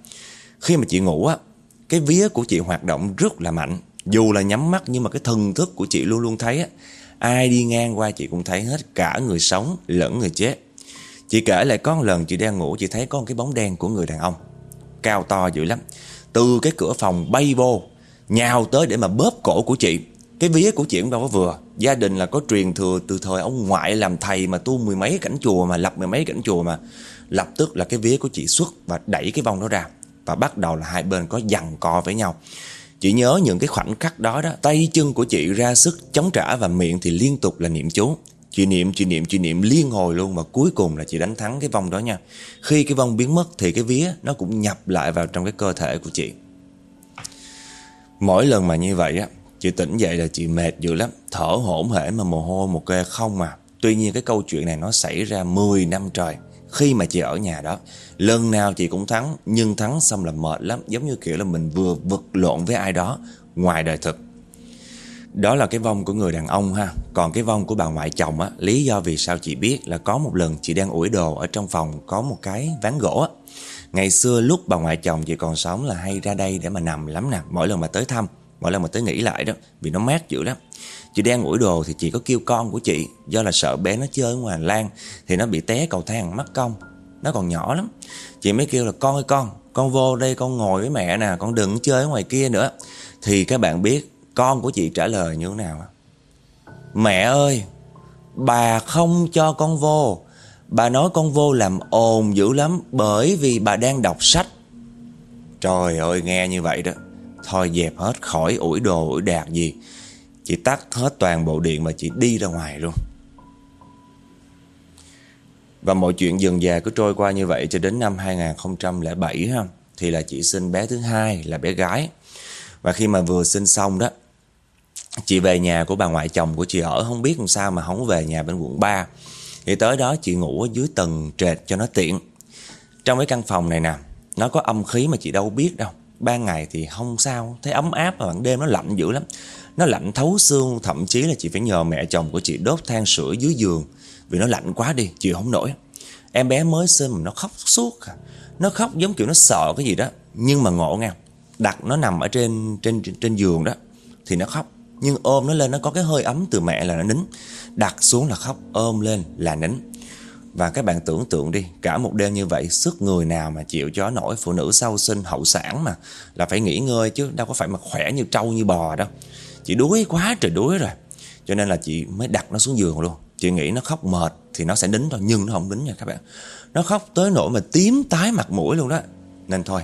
Khi mà chị ngủ á, Cái vía của chị hoạt động rất là mạnh. Dù là nhắm mắt nhưng mà cái thần thức của chị luôn luôn thấy á, Ai đi ngang qua chị cũng thấy hết, Cả người sống lẫn người chết. Chị kể lại có một lần chị đang ngủ, Chị thấy có một cái bóng đen của người đàn ông, Cao to dữ lắm. Từ cái cửa phòng bay vô, Nhào tới để mà bóp cổ của chị. Cái vía của chị cũng đâu có vừa. Gia đình là có truyền thừa từ thời ông ngoại làm thầy Mà tu mười mấy cảnh chùa mà lập mười mấy cảnh chùa mà. Lập tức là cái vía của chị xuất Và đẩy cái vong đó ra. Và bắt đầu là hai bên có dằn co với nhau. Chị nhớ những cái khoảnh khắc đó đó Tay chân của chị ra sức chống trả Và miệng thì liên tục là niệm chú. Chị niệm, chị niệm, chị niệm liên hồi luôn và cuối cùng là chị đánh thắng cái vong đó nha. Khi cái vong biến mất thì cái vía Nó cũng nhập lại vào trong cái cơ thể của chị. Mỗi lần mà như vậy á Chị tỉnh dậy là chị mệt dữ lắm. Thở hổn hển mà mồ hôi một kê không mà Tuy nhiên cái câu chuyện này nó xảy ra 10 năm trời Khi mà chị ở nhà đó. Lần nào chị cũng thắng, Nhưng thắng xong là mệt lắm. Giống như kiểu là mình vừa vật lộn với ai đó Ngoài đời thực. Đó là cái vong của người đàn ông ha. Còn cái vong của bà ngoại chồng á, Lý do vì sao chị biết là có một lần chị đang ủi đồ Ở trong phòng có một cái ván gỗ á. Ngày xưa lúc bà ngoại chồng chị còn sống là hay ra đây để mà nằm lắm nè, Mỗi lần mà tới thăm. Mỗi lần mà tới nghỉ lại đó, Vì nó mát dữ lắm. Chị đang ủi đồ thì chị có kêu con của chị, Do là sợ bé nó chơi ngoài hành lang, Thì nó bị té cầu thang, mắc công Nó còn nhỏ lắm. Chị mới kêu là, con ơi con Con vô đây, con ngồi với mẹ nè, Con đừng chơi ở ngoài kia nữa. Thì các bạn biết con của chị trả lời như thế nào Mẹ ơi, Bà không cho con vô. Bà nói con vô làm ồn dữ lắm, Bởi vì bà đang đọc sách. Trời ơi, nghe như vậy đó. Thôi dẹp hết khỏi ủi đồ, ủi đạt gì. Chị tắt hết toàn bộ điện mà chị đi ra ngoài luôn. Và mọi chuyện dần dà cứ trôi qua như vậy cho đến năm 2007 ha. Thì là chị sinh bé thứ hai, là bé gái. Và khi mà vừa sinh xong đó, Chị về nhà của bà ngoại chồng của chị ở, Không biết làm sao mà không về nhà bên quận 3 Thì tới đó chị ngủ ở dưới tầng trệt cho nó tiện. Trong cái căn phòng này nè, Nó có âm khí mà chị đâu biết đâu. Ban ngày thì không sao. Thấy ấm áp mà ban đêm nó lạnh dữ lắm. Nó lạnh thấu xương, Thậm chí là chị phải nhờ mẹ chồng của chị đốt than sữa dưới giường. Vì nó lạnh quá đi, Chịu không nổi. Em bé mới sinh mà nó khóc suốt à. Nó khóc giống kiểu nó sợ cái gì đó. Nhưng mà ngộ nghe, Đặt nó nằm ở trên trên trên giường đó, Thì nó khóc. Nhưng ôm nó lên, nó có cái hơi ấm từ mẹ là nó nín. Đặt xuống là khóc, ôm lên là nín. Và các bạn tưởng tượng đi, Cả một đêm như vậy, Sức người nào mà chịu cho nổi Phụ nữ sau sinh hậu sản mà Là phải nghỉ ngơi chứ Đâu có phải mà khỏe như trâu như bò đâu. Chị đuối quá trời đuối rồi. Cho nên là chị mới đặt nó xuống giường luôn. Chị nghĩ nó khóc mệt Thì nó sẽ nín thôi, Nhưng nó không nín nha các bạn. Nó khóc tới nỗi mà tím tái mặt mũi luôn đó. Nên thôi,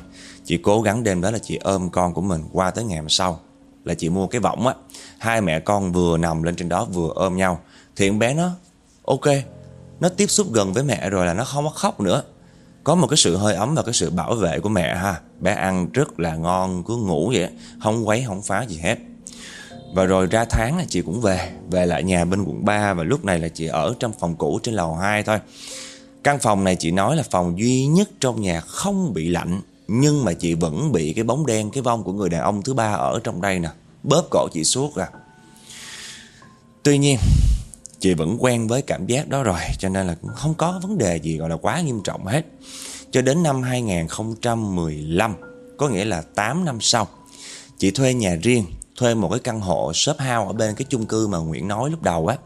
Chị cố gắng đêm đó là chị ôm con của mình qua tới ngày hôm sau, là chị mua cái võng á. Hai mẹ con vừa nằm lên trên đó vừa ôm nhau. Thì bé nó, ok nó tiếp xúc gần với mẹ rồi là nó không có khóc nữa. Có một cái sự hơi ấm và cái sự bảo vệ của mẹ ha. Bé ăn rất là ngon, cứ ngủ vậy, không quấy, không phá gì hết. Và rồi ra tháng là chị cũng về về lại nhà bên quận 3 và lúc này là chị ở trong phòng cũ trên lầu 2 thôi. Căn phòng này chị nói là phòng duy nhất trong nhà không bị lạnh, nhưng mà chị vẫn bị cái bóng đen, Cái vong của người đàn ông thứ ba ở trong đây nè. Bóp cổ chị suốt à. Tuy nhiên Chị vẫn quen với cảm giác đó rồi Cho nên là cũng không có vấn đề gì gọi là quá nghiêm trọng hết Cho đến năm 2015 Có nghĩa là 8 năm sau Chị thuê nhà riêng Thuê một cái căn hộ shop house Ở bên cái chung cư mà Nguyễn nói lúc đầu á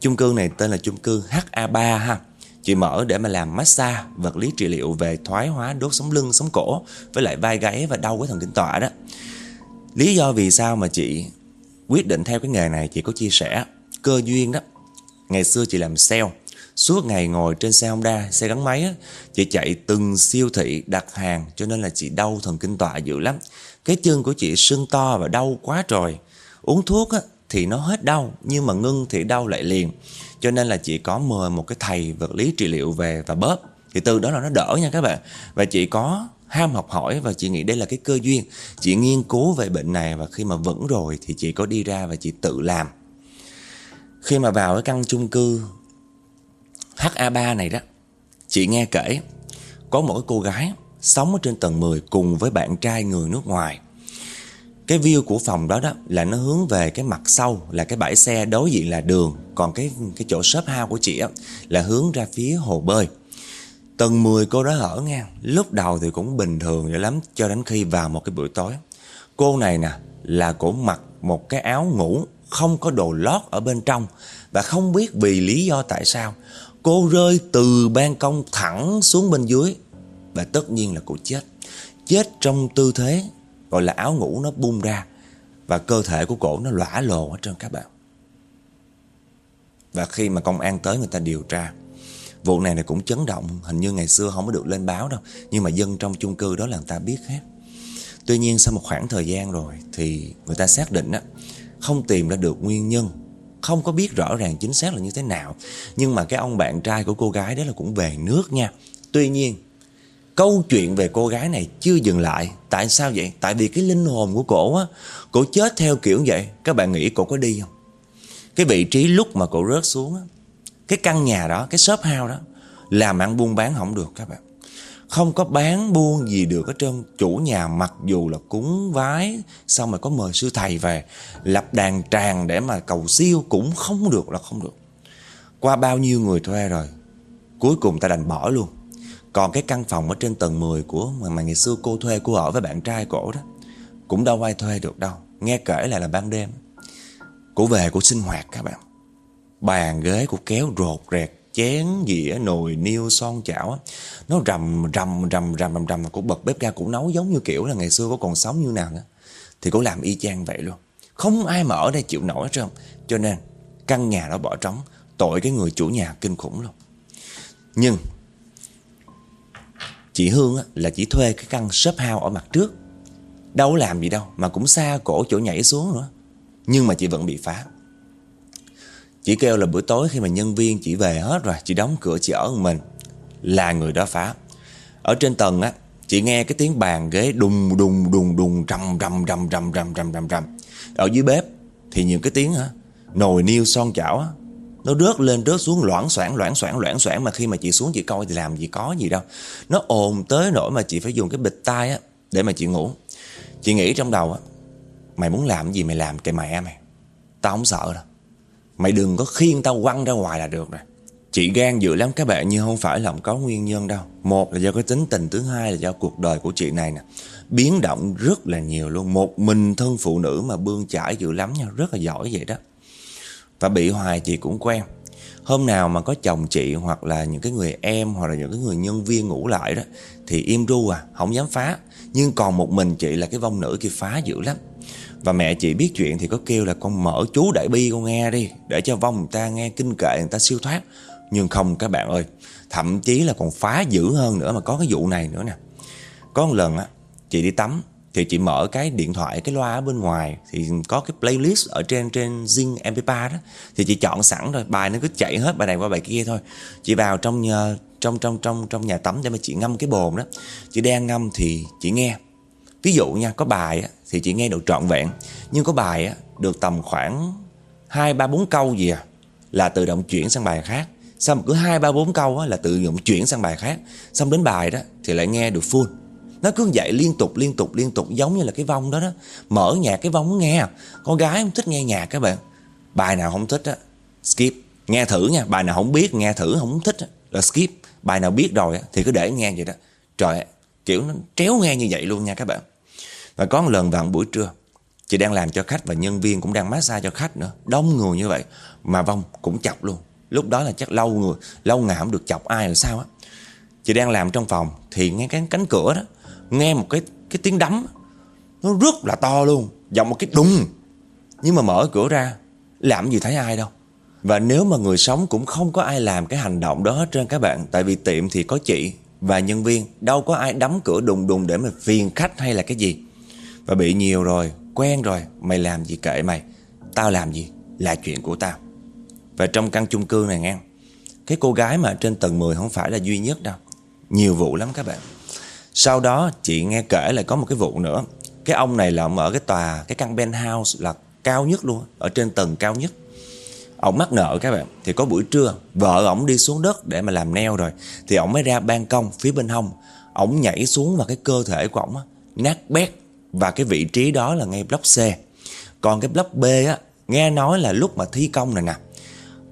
Chung cư này tên là chung cư HA3 ha Chị mở để mà làm massage, vật lý trị liệu về thoái hóa đốt sống lưng, sống cổ với lại vai gáy và đau cái thần kinh tọa đó. Lý do vì sao mà chị quyết định theo cái nghề này chị có chia sẻ cơ duyên đó. Ngày xưa chị làm sale, suốt ngày ngồi trên xe Honda, xe gắn máy á, chị chạy từng siêu thị đặt hàng cho nên là chị đau thần kinh tọa dữ lắm. Cái chân của chị sưng to và đau quá trời. Uống thuốc á, thì nó hết đau nhưng mà ngưng thì đau lại liền. Cho nên là chị có mời một cái thầy vật lý trị liệu về và bóp Thì từ đó là nó đỡ nha các bạn Và chị có ham học hỏi và chị nghĩ đây là cái cơ duyên Chị nghiên cứu về bệnh này và khi mà vững rồi thì chị có đi ra và chị tự làm khi mà vào cái căn chung cư HA3 này đó, Chị nghe kể, Có một cái cô gái sống ở trên tầng 10 cùng với bạn trai người nước ngoài. Cái view của phòng đó đó là nó hướng về cái mặt sau, là cái bãi xe đối diện là đường. Còn cái cái chỗ shop house của chị á, là hướng ra phía hồ bơi. Tầng 10 cô đó ở nha Lúc đầu thì cũng bình thường vậy lắm, Cho đến khi vào một cái buổi tối. Cô này nè, là cổ mặc một cái áo ngủ không có đồ lót ở bên trong Và không biết vì lý do tại sao, Cô rơi từ ban công thẳng xuống bên dưới Và tất nhiên là cô chết. Chết trong tư thế, gọi là áo ngủ nó bung ra Và cơ thể của cổ nó lõa lồ hết trơn các bạn. Và khi mà công an tới người ta điều tra, Vụ này này cũng chấn động, Hình như ngày xưa không có được lên báo đâu, Nhưng mà dân trong chung cư đó là người ta biết hết. Tuy nhiên sau một khoảng thời gian rồi Thì người ta xác định á không tìm ra được nguyên nhân. Không có biết rõ ràng chính xác là như thế nào. Nhưng mà cái ông bạn trai của cô gái đó là cũng về nước nha. Tuy nhiên Câu chuyện về cô gái này chưa dừng lại. Tại sao vậy? Tại vì cái linh hồn của cổ á Cổ chết theo kiểu vậy. Các bạn nghĩ cổ có đi không? Cái vị trí lúc mà cổ rớt xuống á Cái căn nhà đó, cái shop house đó Làm ăn buôn bán không được các bạn. Không có bán buôn gì được ở trơn. Chủ nhà mặc dù là cúng vái Xong rồi có mời sư thầy về Lập đàn tràng để mà cầu siêu Cũng không được là không được. Qua bao nhiêu người thuê rồi Cuối cùng ta đành bỏ luôn. Còn cái căn phòng ở trên tầng 10 của mà, mà ngày xưa cô thuê cô ở với bạn trai cổ đó Cũng đâu ai thuê được đâu. Nghe kể lại là ban đêm. Cô về cô sinh hoạt các bạn. Bàn ghế của kéo rột rẹt. Chén, dĩa, nồi, niêu, son chảo Nó rầm rầm rầm rầm rầm rầm cũng bật bếp ga cũng nấu giống như kiểu là ngày xưa có còn sống như nào nữa Thì cũng làm y chang vậy luôn. Không ai mà ở đây chịu nổi hết trơn. Cho nên căn nhà đó bỏ trống Tội cái người chủ nhà kinh khủng luôn. Nhưng Chị Hương á, là chỉ thuê cái căn shop house ở mặt trước. Đâu làm gì đâu Mà cũng xa cổ chỗ nhảy xuống nữa. Nhưng mà chị vẫn bị phá. Chị kêu là bữa tối khi mà nhân viên chị về hết rồi Chị đóng cửa chị ở mình Là người đó phá. Ở trên tầng á Chị nghe cái tiếng bàn ghế đùng đùng đùng đùng, Rầm rầm rầm rầm rầm rầm rầm rầm. Ở dưới bếp thì những cái tiếng hả Nồi niêu son chảo á, nó rớt lên, rớt xuống, loãng xoảng loãng xoảng loãng xoảng, mà khi mà chị xuống chị coi thì làm gì có gì đâu. Nó ồn tới nỗi mà chị phải dùng cái bịch tai á để mà chị ngủ. Chị nghĩ trong đầu á, mày muốn làm gì mày làm kệ mẹ mày tao không sợ đâu. Mày đừng có khiêng tao quăng ra ngoài là được rồi. Chị gan dữ lắm các bạn Nhưng không phải là không có nguyên nhân đâu. Một là do cái tính tình Thứ hai là do cuộc đời của chị này nè Biến động rất là nhiều luôn. Một mình thân phụ nữ mà bươn chải dữ lắm nha Rất là giỏi vậy đó. Và bị hoài chị cũng quen. Hôm nào mà có chồng chị hoặc là những cái người em hoặc là những cái người nhân viên ngủ lại đó Thì im ru à, không dám phá. Nhưng còn một mình chị là cái vong nữ kia phá dữ lắm. Và mẹ chị biết chuyện thì có kêu là con mở chú đại bi con nghe đi Để cho vong người ta nghe kinh kệ người ta siêu thoát. Nhưng không các bạn ơi Thậm chí là còn phá dữ hơn nữa mà có cái vụ này nữa nè. Có một lần á Chị đi tắm thì chị mở cái điện thoại cái loa ở bên ngoài thì có cái playlist ở trên trên Zing MP3 đó. Thì chị chọn sẵn rồi bài nó cứ chạy hết bài này qua bài kia thôi. Chị vào trong nhà trong trong trong trong nhà tắm để mà chị ngâm cái bồn đó. Chị đang ngâm thì chị nghe. Ví dụ nha có bài á, thì chị nghe được trọn vẹn. Nhưng có bài á, được tầm khoảng hai ba bốn câu gì à là tự động chuyển sang bài khác. Xong cứ hai ba bốn câu á, là tự động chuyển sang bài khác. Xong đến bài đó thì lại nghe được full. Nó cứ dậy liên tục liên tục liên tục giống như là cái vong đó đó. Mở nhạc cái vong nghe à. Con gái không thích nghe nhạc các bạn. Bài nào không thích á Skip. Nghe thử nha Bài nào không biết nghe thử không thích á, là skip. Bài nào biết rồi á, thì cứ để nghe vậy đó. Trời kiểu nó tréo nghe như vậy luôn nha các bạn. Và có một lần vào buổi trưa, Chị đang làm cho khách và nhân viên cũng đang massage cho khách nữa. Đông người như vậy Mà vong, cũng chọc luôn. Lúc đó là chắc lâu người, Lâu ngày không được chọc ai là sao á. Chị đang làm trong phòng Thì nghe cái cánh cửa đó, nghe một cái cái tiếng đấm, nó rất là to luôn, giọng một cái đùng. Nhưng mà mở cửa ra, làm gì thấy ai đâu. Và nếu mà người sống cũng không có ai làm cái hành động đó hết trơn các bạn, tại vì tiệm thì có chị và nhân viên, đâu có ai đóng cửa đùng đùng để mà phiền khách hay là cái gì và bị nhiều rồi, quen rồi. Mày làm gì kệ mày? Tao làm gì là chuyện của tao. Và trong căn chung cư này nghe, cái cô gái mà trên tầng 10 không phải là duy nhất đâu. Nhiều vụ lắm các bạn. Sau đó, chị nghe kể là có một cái vụ nữa. Cái ông này là ông ở cái tòa, Cái căn penthouse là cao nhất luôn, Ở trên tầng cao nhất. Ông mắc nợ các bạn. Thì có buổi trưa, Vợ ổng đi xuống đất để mà làm neo rồi. Thì ổng mới ra ban công phía bên hông. Ổng nhảy xuống và cái cơ thể của ổng Nát bét. Và cái vị trí đó là ngay block C. Còn cái block B á, Nghe nói là lúc mà thi công này nè,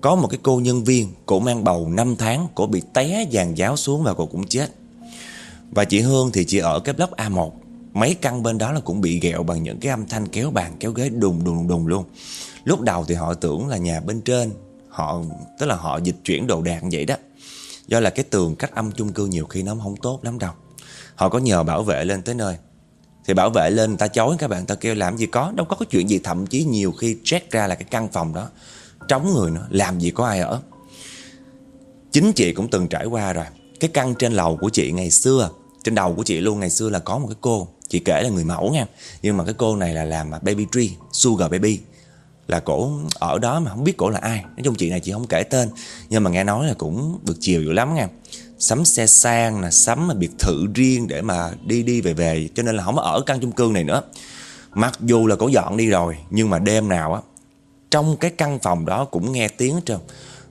Có một cái cô nhân viên Cổ mang bầu 5 tháng, Cổ bị té dàn giáo xuống và cổ cũng chết. Và chị Hương thì chị ở cái block A1 Mấy căn bên đó là cũng bị ghẹo bằng những cái âm thanh kéo bàn, kéo ghế đùng đùng đùng luôn. Lúc đầu thì họ tưởng là nhà bên trên, Họ, Tức là họ dịch chuyển đồ đạc vậy đó. Do là cái tường cách âm chung cư nhiều khi nó không tốt lắm đâu. Họ có nhờ bảo vệ lên tới nơi. Thì bảo vệ lên, người ta chối, các bạn Ta kêu làm gì có, Đâu có cái chuyện gì. Thậm chí nhiều khi check ra là cái căn phòng đó, Trống người nữa, Làm gì có ai ở. Chính chị cũng từng trải qua rồi. Cái căn trên lầu của chị ngày xưa, Trên đầu của chị luôn, ngày xưa là có một cái cô, Chị kể là người mẫu nha. Nhưng mà cái cô này là làm baby tree, Sugar baby. Là cổ ở đó mà không biết cổ là ai. Nói chung chị này chị không kể tên, Nhưng mà nghe nói là cũng được chiều dữ lắm nha. Sắm xe sang là sắm biệt thự riêng Để mà đi đi về về. Cho nên là không ở căn chung cư này nữa. Mặc dù là cổ dọn đi rồi, Nhưng mà đêm nào á, Trong cái căn phòng đó cũng nghe tiếng hết trơn.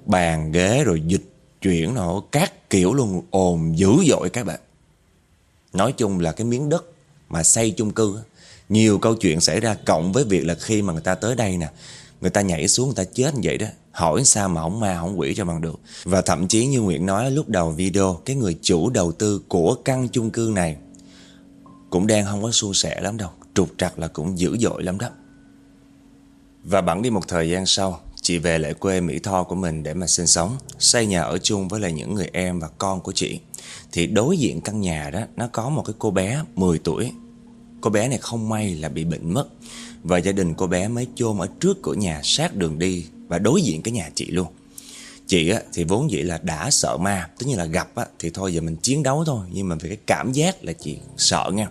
Bàn ghế rồi dịch chuyển nó các kiểu luôn, ồn dữ dội các bạn. Nói chung là cái miếng đất mà xây chung cư Nhiều câu chuyện xảy ra, cộng với việc là khi mà người ta tới đây nè Người ta nhảy xuống, người ta chết như vậy đó. Hỏi sao mà không ma, không quỷ cho bằng được. Và thậm chí như nguyễn nói lúc đầu video, Cái người chủ đầu tư của căn chung cư này Cũng đang không có suôn sẻ lắm đâu. Trục trặc là cũng dữ dội lắm đó. Và bẵng đi một thời gian sau, Chị về lại quê Mỹ Tho của mình để mà sinh sống, Xây nhà ở chung với lại những người em và con của chị. Thì đối diện căn nhà đó, Nó có một cái cô bé 10 tuổi. Cô bé này không may là bị bệnh mất. Và gia đình cô bé mới chôn ở trước cửa nhà sát đường đi Và đối diện cái nhà chị luôn. Chị á, thì vốn dĩ là đã sợ ma Tất nhiên là gặp á, thì thôi giờ mình chiến đấu thôi Nhưng mà về cái cảm giác là chị sợ nha.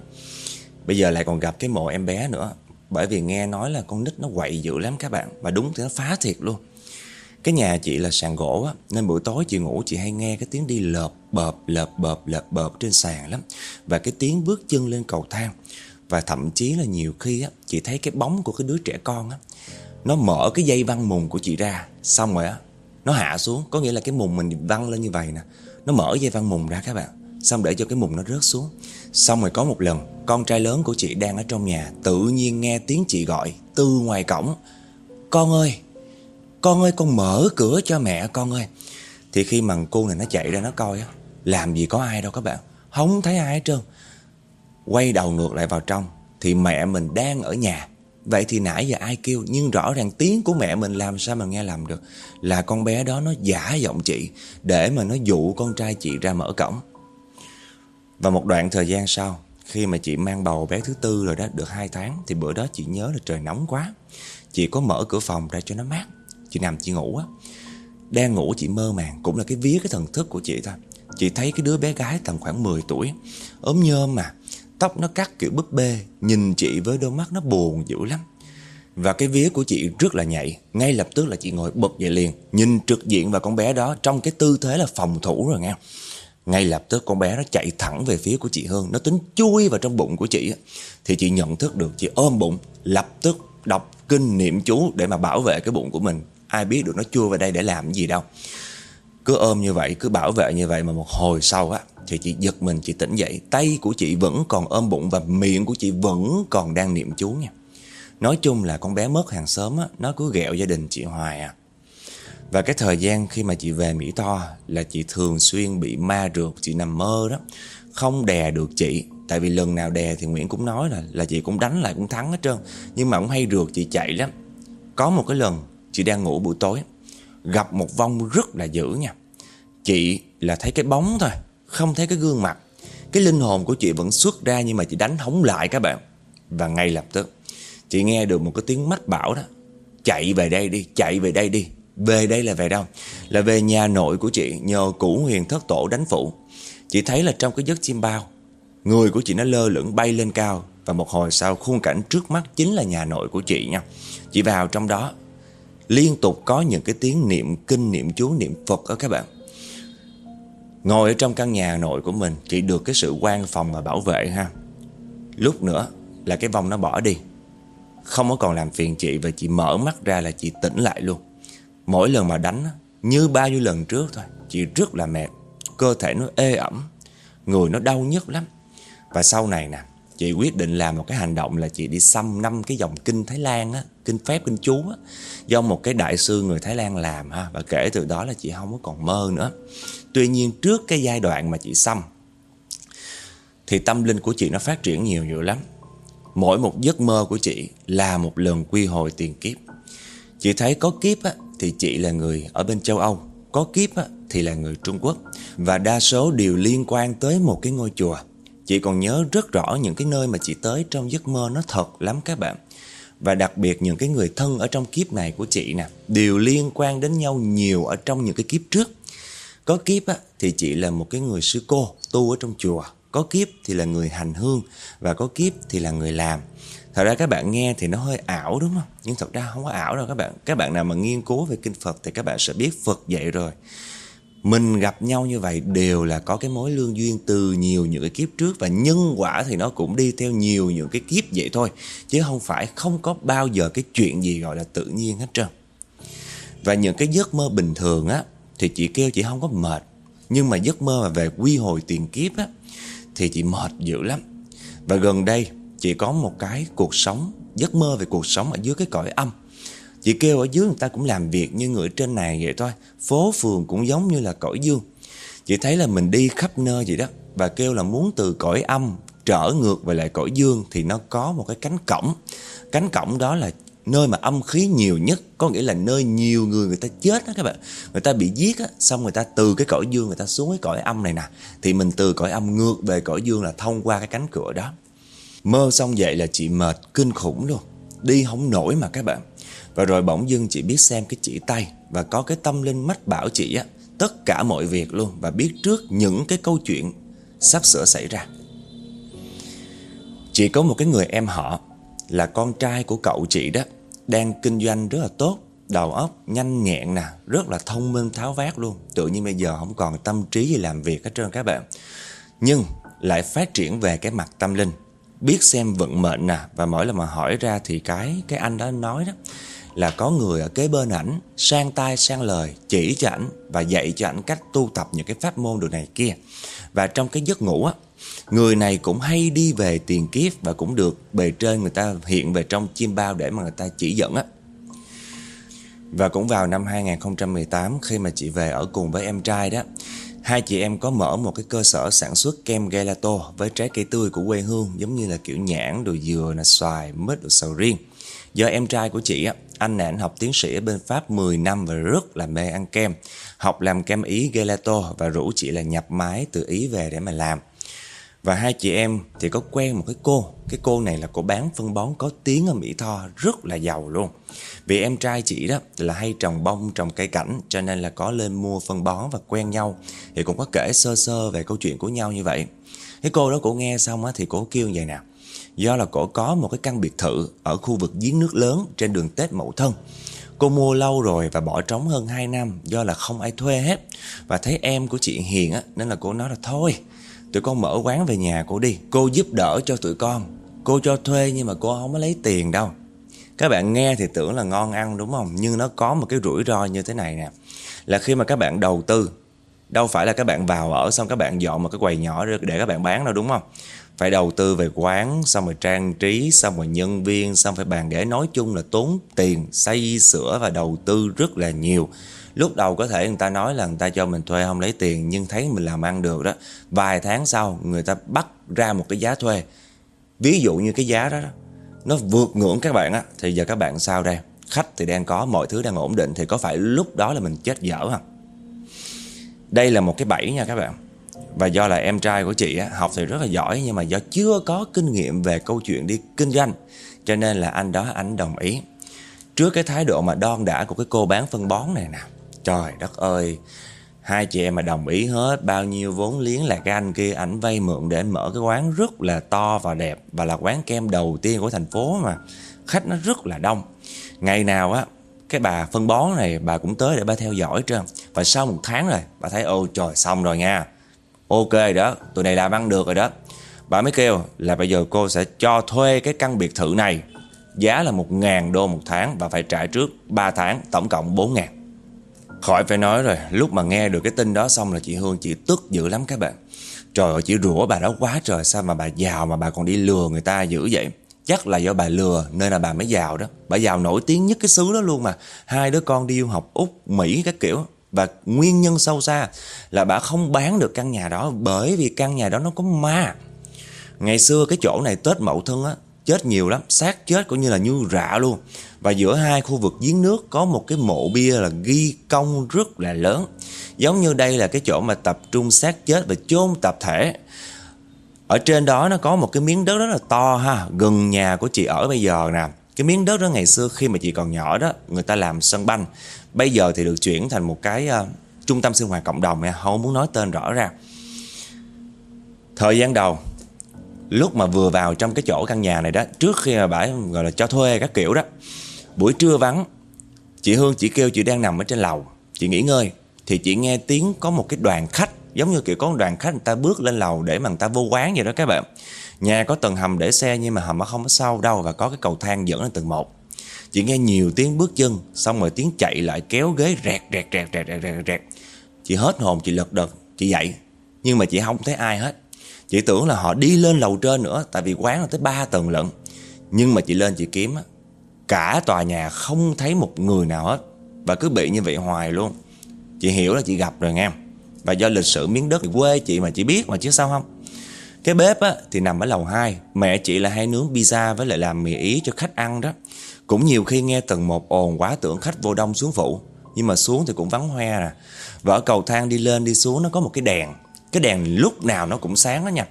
Bây giờ lại còn gặp cái mộ em bé nữa bởi vì nghe nói là con nít nó quậy dữ lắm các bạn Và đúng thì nó phá thiệt luôn. Cái nhà chị là sàn gỗ á Nên buổi tối chị ngủ chị hay nghe cái tiếng đi lợp bợp lợp bợp lợp bợp trên sàn lắm. Và cái tiếng bước chân lên cầu thang và thậm chí là nhiều khi á, Chị thấy cái bóng của cái đứa trẻ con á, Nó mở cái dây văng mùng của chị ra, Xong rồi á, Nó hạ xuống. Có nghĩa là cái mùng mình văng lên như vậy nè, Nó mở dây văng mùng ra các bạn, Xong để cho cái mùng nó rớt xuống. Xong rồi có một lần, Con trai lớn của chị đang ở trong nhà, Tự nhiên nghe tiếng chị gọi Từ ngoài cổng, Con ơi Con ơi, con mở cửa cho mẹ con ơi. Thì khi mà cô này nó chạy ra nó coi á, Làm gì có ai đâu các bạn, Không thấy ai hết trơn. Quay đầu ngược lại vào trong, Thì mẹ mình đang ở nhà. Vậy thì nãy giờ ai kêu, Nhưng rõ ràng tiếng của mẹ mình làm sao mà nghe làm được. Là con bé đó nó giả giọng chị, Để mà nó dụ con trai chị ra mở cổng. Và một đoạn thời gian sau, Khi mà chị mang bầu bé thứ tư rồi đó, Được 2 tháng, Thì bữa đó chị nhớ là trời nóng quá. Chị có mở cửa phòng ra cho nó mát. Chị nằm chị ngủ á. Đang ngủ chị mơ màng, Cũng là cái vía cái thần thức của chị thôi. Chị thấy cái đứa bé gái tầm khoảng 10 tuổi, ốm nhơm mà. Tóc nó cắt kiểu búp bê, Nhìn chị với đôi mắt nó buồn dữ lắm. Và cái vía của chị rất là nhạy, Ngay lập tức là chị ngồi bật dậy liền, Nhìn trực diện vào con bé đó Trong cái tư thế là phòng thủ rồi nghe. Ngay lập tức con bé nó chạy thẳng về phía của chị Hương, Nó tính chui vào trong bụng của chị Thì chị nhận thức được, chị ôm bụng, Lập tức đọc kinh niệm chú Để mà bảo vệ cái bụng của mình. Ai biết được nó chui vào đây để làm gì đâu. Cứ ôm như vậy, Cứ bảo vệ như vậy mà một hồi sau á thì chị giật mình chị tỉnh dậy Tay của chị vẫn còn ôm bụng Và miệng của chị vẫn còn đang niệm chú nha Nói chung là con bé mất hàng sớm á Nó cứ ghẹo gia đình chị hoài à và cái thời gian khi mà chị về Mỹ Tho là chị thường xuyên bị ma rượt, chị nằm mơ đó. Không đè được chị, tại vì lần nào đè thì Nguyễn cũng nói là là chị cũng đánh lại cũng thắng hết trơn. Nhưng mà cũng hay rượt chị chạy lắm. Có một cái lần chị đang ngủ buổi tối, gặp một vong rất là dữ nha. Chị là thấy cái bóng thôi, không thấy cái gương mặt. Cái linh hồn của chị vẫn xuất ra nhưng mà chị đánh hóng lại các bạn. Và ngay lập tức chị nghe được một cái tiếng mách bảo đó. Chạy về đây đi, chạy về đây đi. Về đây là về đâu? Là về nhà nội của chị nhờ củ huyền thất tổ đánh phụ. Chị thấy là trong cái giấc chim bao, người của chị nó lơ lửng bay lên cao và một hồi sau khung cảnh trước mắt chính là nhà nội của chị nha. Chị vào trong đó liên tục có những cái tiếng niệm kinh, niệm chú, niệm Phật đó các bạn. Ngồi ở trong căn nhà nội của mình Chị được cái sự quan phòng và bảo vệ ha. Lúc nữa là cái vong nó bỏ đi. Không có còn làm phiền chị Và chị mở mắt ra là chị tỉnh lại luôn. Mỗi lần mà đánh Như bao nhiêu lần trước thôi Chị rất là mệt. Cơ thể nó ê ẩm Người nó đau nhức lắm. Và sau này nè Chị quyết định làm một cái hành động là chị đi xăm năm cái dòng kinh Thái Lan á Kinh phép, kinh chú á Do một cái đại sư người Thái Lan làm ha. Và kể từ đó là chị không có còn mơ nữa. Tuy nhiên trước cái giai đoạn mà chị xăm Thì tâm linh của chị nó phát triển nhiều nhiều lắm. Mỗi một giấc mơ của chị là một lần quy hồi tiền kiếp. Chị thấy có kiếp á, thì chị là người ở bên châu Âu Có kiếp á, thì là người Trung Quốc. Và đa số đều liên quan tới một cái ngôi chùa. Chị còn nhớ rất rõ những cái nơi mà chị tới trong giấc mơ nó thật lắm các bạn. Và đặc biệt những cái người thân ở trong kiếp này của chị nè Đều liên quan đến nhau nhiều ở trong những cái kiếp trước. Có kiếp á, thì chị là một cái người sư cô tu ở trong chùa. Có kiếp thì là người hành hương Và có kiếp thì là người làm. Thật ra các bạn nghe thì nó hơi ảo đúng không? Nhưng thật ra không có ảo đâu các bạn. Các bạn nào mà nghiên cứu về kinh Phật thì các bạn sẽ biết Phật dạy rồi. Mình gặp nhau như vậy đều là có cái mối lương duyên từ nhiều những cái kiếp trước và nhân quả thì nó cũng đi theo nhiều những cái kiếp vậy thôi. Chứ không phải không có bao giờ cái chuyện gì gọi là tự nhiên hết trơn. Và những cái giấc mơ bình thường á thì chị kêu chị không có mệt. Nhưng mà giấc mơ mà về quy hồi tiền kiếp á, thì chị mệt dữ lắm. Và gần đây, chị có một cái cuộc sống, giấc mơ về cuộc sống ở dưới cái cõi âm. Chị kêu ở dưới người ta cũng làm việc như người trên này vậy thôi. Phố phường cũng giống như là cõi dương. Chị thấy là mình đi khắp nơi vậy đó. Và kêu là muốn từ cõi âm trở ngược về lại cõi dương Thì nó có một cái cánh cổng. Cánh cổng đó là nơi mà âm khí nhiều nhất, Có nghĩa là nơi nhiều người người ta chết đó các bạn. Người ta bị giết á, Xong người ta từ cái cõi dương, người ta xuống cái cõi âm này nè. Thì mình từ cõi âm ngược về cõi dương là thông qua cái cánh cửa đó. Mơ xong vậy là chị mệt, kinh khủng luôn. Đi không nổi mà các bạn. Và rồi bỗng dưng chị biết xem cái chỉ tay Và có cái tâm linh mách bảo chị á, Tất cả mọi việc luôn. Và biết trước những cái câu chuyện Sắp sửa xảy ra. Chị có một cái người em họ Là con trai của cậu chị đó. Đang kinh doanh rất là tốt Đầu óc nhanh nhẹn nè Rất là thông minh tháo vát luôn. Tự nhiên bây giờ không còn tâm trí gì làm việc hết trơn các bạn. Nhưng lại phát triển về cái mặt tâm linh. Biết xem vận mệnh nè Và mỗi lần mà hỏi ra thì cái cái anh đó nói đó là có người ở kế bên ảnh sang tay sang lời chỉ cho ảnh và dạy cho ảnh cách tu tập những cái pháp môn đồ này kia. Và trong cái giấc ngủ á, người này cũng hay đi về tiền kiếp và cũng được bề trên người ta hiện về trong chim bao để mà người ta chỉ dẫn á. Và cũng vào năm 2018 khi mà chị về ở cùng với em trai đó, hai chị em có mở một cái cơ sở sản xuất kem gelato với trái cây tươi của quê hương giống như là kiểu nhãn, đồ dừa, là xoài, mít, đồ sầu riêng. Do em trai của chị á, anh này anh học tiến sĩ ở bên Pháp 10 năm và rất là mê ăn kem. Học làm kem Ý gelato và rủ chị là nhập máy từ Ý về để mà làm. Và hai chị em thì có quen một cái cô. Cái cô này là cô bán phân bón có tiếng ở Mỹ Tho Rất là giàu luôn. Vì em trai chị đó là hay trồng bông trồng cây cảnh Cho nên là có lên mua phân bón và quen nhau. Thì cũng có kể sơ sơ về câu chuyện của nhau như vậy. Cái cô đó cổ nghe xong á, thì cổ kêu vậy nè. Do là cổ có một cái căn biệt thự ở khu vực giếng nước lớn trên đường Tết Mậu Thân. Cô mua lâu rồi và bỏ trống hơn 2 năm do là không ai thuê hết. Và thấy em của chị Hiền á, nên là cô nói là thôi, tụi con mở quán về nhà cô đi. Cô giúp đỡ cho tụi con. Cô cho thuê nhưng mà cô không có lấy tiền đâu. Các bạn nghe thì tưởng là ngon ăn đúng không? Nhưng nó có một cái rủi ro như thế này nè. Là khi mà các bạn đầu tư, đâu phải là các bạn vào ở xong các bạn dọn một cái quầy nhỏ để các bạn bán đâu đúng không? phải đầu tư về quán xong rồi trang trí xong rồi nhân viên xong phải bàn ghế nói chung là tốn tiền xây sửa và đầu tư rất là nhiều lúc đầu có thể người ta nói là người ta cho mình thuê không lấy tiền nhưng thấy mình làm ăn được đó vài tháng sau người ta bắt ra một cái giá thuê ví dụ như cái giá đó, đó nó vượt ngưỡng các bạn á thì giờ các bạn sao đây khách thì đang có mọi thứ đang ổn định thì có phải lúc đó là mình chết dở không đây là một cái bẫy nha các bạn và do là em trai của chị á, học thì rất là giỏi nhưng mà do chưa có kinh nghiệm về câu chuyện đi kinh doanh cho nên là anh đó anh đồng ý. Trước cái thái độ mà đon đã của cái cô bán phân bón này nè. Trời đất ơi, hai chị em mà đồng ý hết bao nhiêu vốn liếng là cái anh kia ảnh vay mượn để anh mở cái quán rất là to và đẹp và là quán kem đầu tiên của thành phố mà khách nó rất là đông. Ngày nào á cái bà phân bón này bà cũng tới để bà theo dõi trơn và sau một tháng rồi bà thấy ô trời xong rồi nha Ok đó, tụi này làm ăn được rồi đó. Bà mới kêu là bây giờ cô sẽ cho thuê cái căn biệt thự này giá là 1.000 đô một tháng và phải trả trước 3 tháng, tổng cộng 4.000. Khỏi phải nói rồi, lúc mà nghe được cái tin đó xong là chị Hương chị tức dữ lắm các bạn. Trời ơi, chị rủa bà đó quá trời, sao mà bà giàu mà bà còn đi lừa người ta dữ vậy? Chắc là do bà lừa nên là bà mới giàu đó. Bà giàu nổi tiếng nhất cái xứ đó luôn mà. Hai đứa con đi du học Úc, Mỹ các kiểu. Và nguyên nhân sâu xa là bà không bán được căn nhà đó bởi vì căn nhà đó nó có ma. Ngày xưa cái chỗ này Tết Mậu Thân á, chết nhiều lắm, xác chết cũng như là như rạ luôn. Và giữa hai khu vực giếng nước có một cái mộ bia là ghi công rất là lớn. Giống như đây là cái chỗ mà tập trung xác chết và chôn tập thể. Ở trên đó nó có một cái miếng đất rất là to ha Gần nhà của chị ở bây giờ nè Cái miếng đất đó ngày xưa khi mà chị còn nhỏ đó Người ta làm sân banh Bây giờ thì được chuyển thành một cái uh, trung tâm sinh hoạt cộng đồng nha Không muốn nói tên rõ ra Thời gian đầu Lúc mà vừa vào trong cái chỗ căn nhà này đó Trước khi mà bãi gọi là cho thuê các kiểu đó Buổi trưa vắng Chị Hương chỉ kêu chị đang nằm ở trên lầu Chị nghỉ ngơi Thì chị nghe tiếng có một cái đoàn khách Giống như kiểu có một đoàn khách người ta bước lên lầu Để mà người ta vô quán vậy đó các bạn. Nhà có tầng hầm để xe nhưng mà hầm nó không có sâu đâu Và có cái cầu thang dẫn lên tầng 1 Chị nghe nhiều tiếng bước chân Xong rồi tiếng chạy lại kéo ghế rẹt rẹt rẹt rẹt rẹt rẹt, rẹt. Chị hết hồn chị lật đật Chị dậy. Nhưng mà chị không thấy ai hết. Chị tưởng là họ đi lên lầu trên nữa Tại vì quán là tới 3 tầng lận. Nhưng mà chị lên chị kiếm Cả tòa nhà không thấy một người nào hết. Và cứ bị như vậy hoài luôn. Chị hiểu là chị gặp rồi nghe. Và do lịch sử miếng đất quê chị mà chị biết mà chứ sao không? Cái bếp á, thì nằm ở lầu 2 Mẹ chị là hay nướng pizza với lại làm mì ý cho khách ăn đó. Cũng nhiều khi nghe tầng một ồn quá tưởng khách vô đông xuống phụ Nhưng mà xuống thì cũng vắng hoe nè Và ở cầu thang đi lên đi xuống nó có một cái đèn. Cái đèn lúc nào nó cũng sáng đó nha.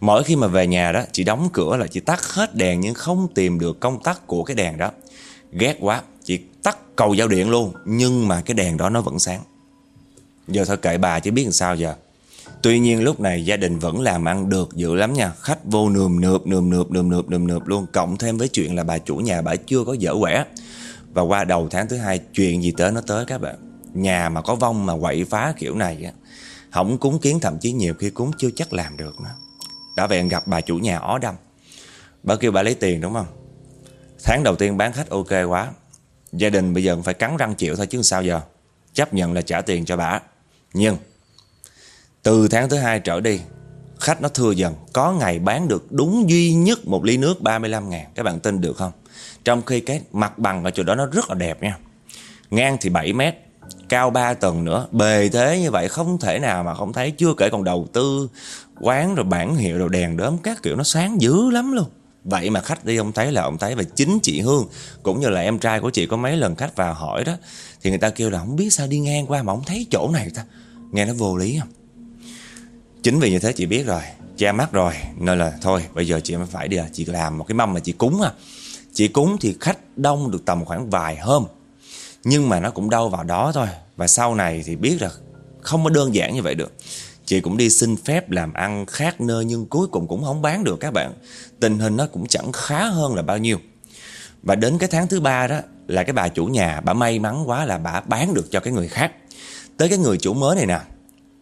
Mỗi khi mà về nhà đó, Chị đóng cửa là chị tắt hết đèn Nhưng không tìm được công tắc của cái đèn đó. Ghét quá, Chị tắt cầu giao điện luôn, Nhưng mà cái đèn đó nó vẫn sáng. Giờ thôi kệ bà chứ biết làm sao giờ. Tuy nhiên lúc này gia đình vẫn làm ăn được dữ lắm nha. Khách vô nườm nượp nườm nượp nườm nượp nườm nượp luôn, Cộng thêm với chuyện là bà chủ nhà bà chưa có dở quẻ. Và qua đầu tháng thứ hai, Chuyện gì tới nó tới các bạn. Nhà mà có vong mà quậy phá kiểu này á không cúng kiến thậm chí nhiều khi cúng chưa chắc làm được nữa. Đã về gặp bà chủ nhà ó đâm. Bà kêu bà lấy tiền, đúng không? Tháng đầu tiên bán khách ok quá. Gia đình bây giờ phải cắn răng chịu thôi chứ sao giờ? Chấp nhận là trả tiền cho bà. Nhưng, Từ tháng thứ hai trở đi, Khách nó thưa dần. Có ngày bán được đúng duy nhất một ly nước 35 ngàn. Các bạn tin được không? Trong khi cái mặt bằng ở chỗ đó nó rất là đẹp nha. Ngang thì 7 mét Cao 3 tầng nữa. Bề thế như vậy không thể nào mà không thấy. Chưa kể còn đầu tư quán rồi bản hiệu rồi đèn đốm các kiểu, nó sáng dữ lắm luôn. Vậy mà khách đi, ông thấy là ông thấy. Và chính chị Hương, cũng như là em trai của chị, có mấy lần khách vào hỏi đó, thì người ta kêu là không biết sao đi ngang qua mà không thấy chỗ này ta? Nghe nó vô lý không? Chính vì như thế chị biết rồi, che mắt rồi, nên là thôi, bây giờ chị phải đi. À chị làm một cái mâm mà chị cúng à. Chị cúng thì khách đông được tầm khoảng vài hôm nhưng mà nó cũng đâu vào đó thôi và sau này thì biết là không có đơn giản như vậy được Chị cũng đi xin phép làm ăn khác nơi nhưng cuối cùng cũng không bán được các bạn. Tình hình nó cũng chẳng khá hơn là bao nhiêu. Và đến cái tháng thứ ba đó là cái bà chủ nhà, bà may mắn quá là bà bán được cho cái người khác. Tới cái người chủ mới này nè,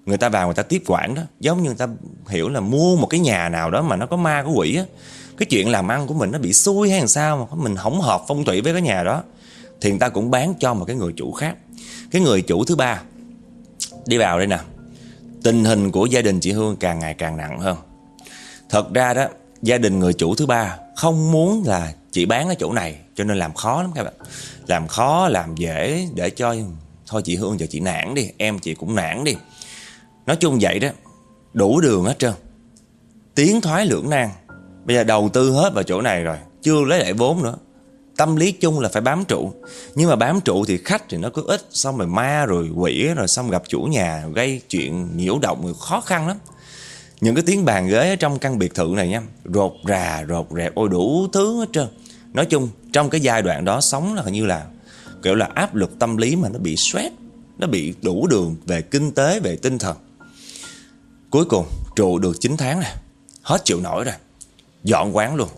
người ta vào người ta tiếp quản đó, giống như người ta hiểu là mua một cái nhà nào đó mà nó có ma có quỷ á. Cái chuyện làm ăn của mình nó bị xui hay làm sao mà mình không hợp phong thủy với cái nhà đó. Thì người ta cũng bán cho một cái người chủ khác. Cái người chủ thứ ba đi vào đây nè tình hình của gia đình chị Hương càng ngày càng nặng hơn. Thật ra đó, gia đình người chủ thứ ba không muốn là chị bán ở chỗ này cho nên làm khó lắm các bạn. Làm khó, làm dễ để cho thôi chị Hương giờ chị nản đi, em chị cũng nản đi. Nói chung vậy đó, đủ đường hết trơn. Tiến thoái lưỡng nan. Bây giờ đầu tư hết vào chỗ này rồi, chưa lấy lại vốn nữa. Tâm lý chung là phải bám trụ. Nhưng mà bám trụ thì khách thì nó cứ ít, Xong rồi ma rồi quỷ, rồi xong gặp chủ nhà, Gây chuyện nhiễu động rồi khó khăn lắm. Những cái tiếng bàn ghế trong căn biệt thự này nha Rột rà rột rẹp ôi đủ thứ hết trơn. Nói chung, trong cái giai đoạn đó sống là như là, Kiểu là, áp lực tâm lý mà nó bị stress, Nó bị đủ đường về kinh tế, về tinh thần. Cuối cùng, trụ được 9 tháng này Hết chịu nổi rồi, Dọn quán luôn.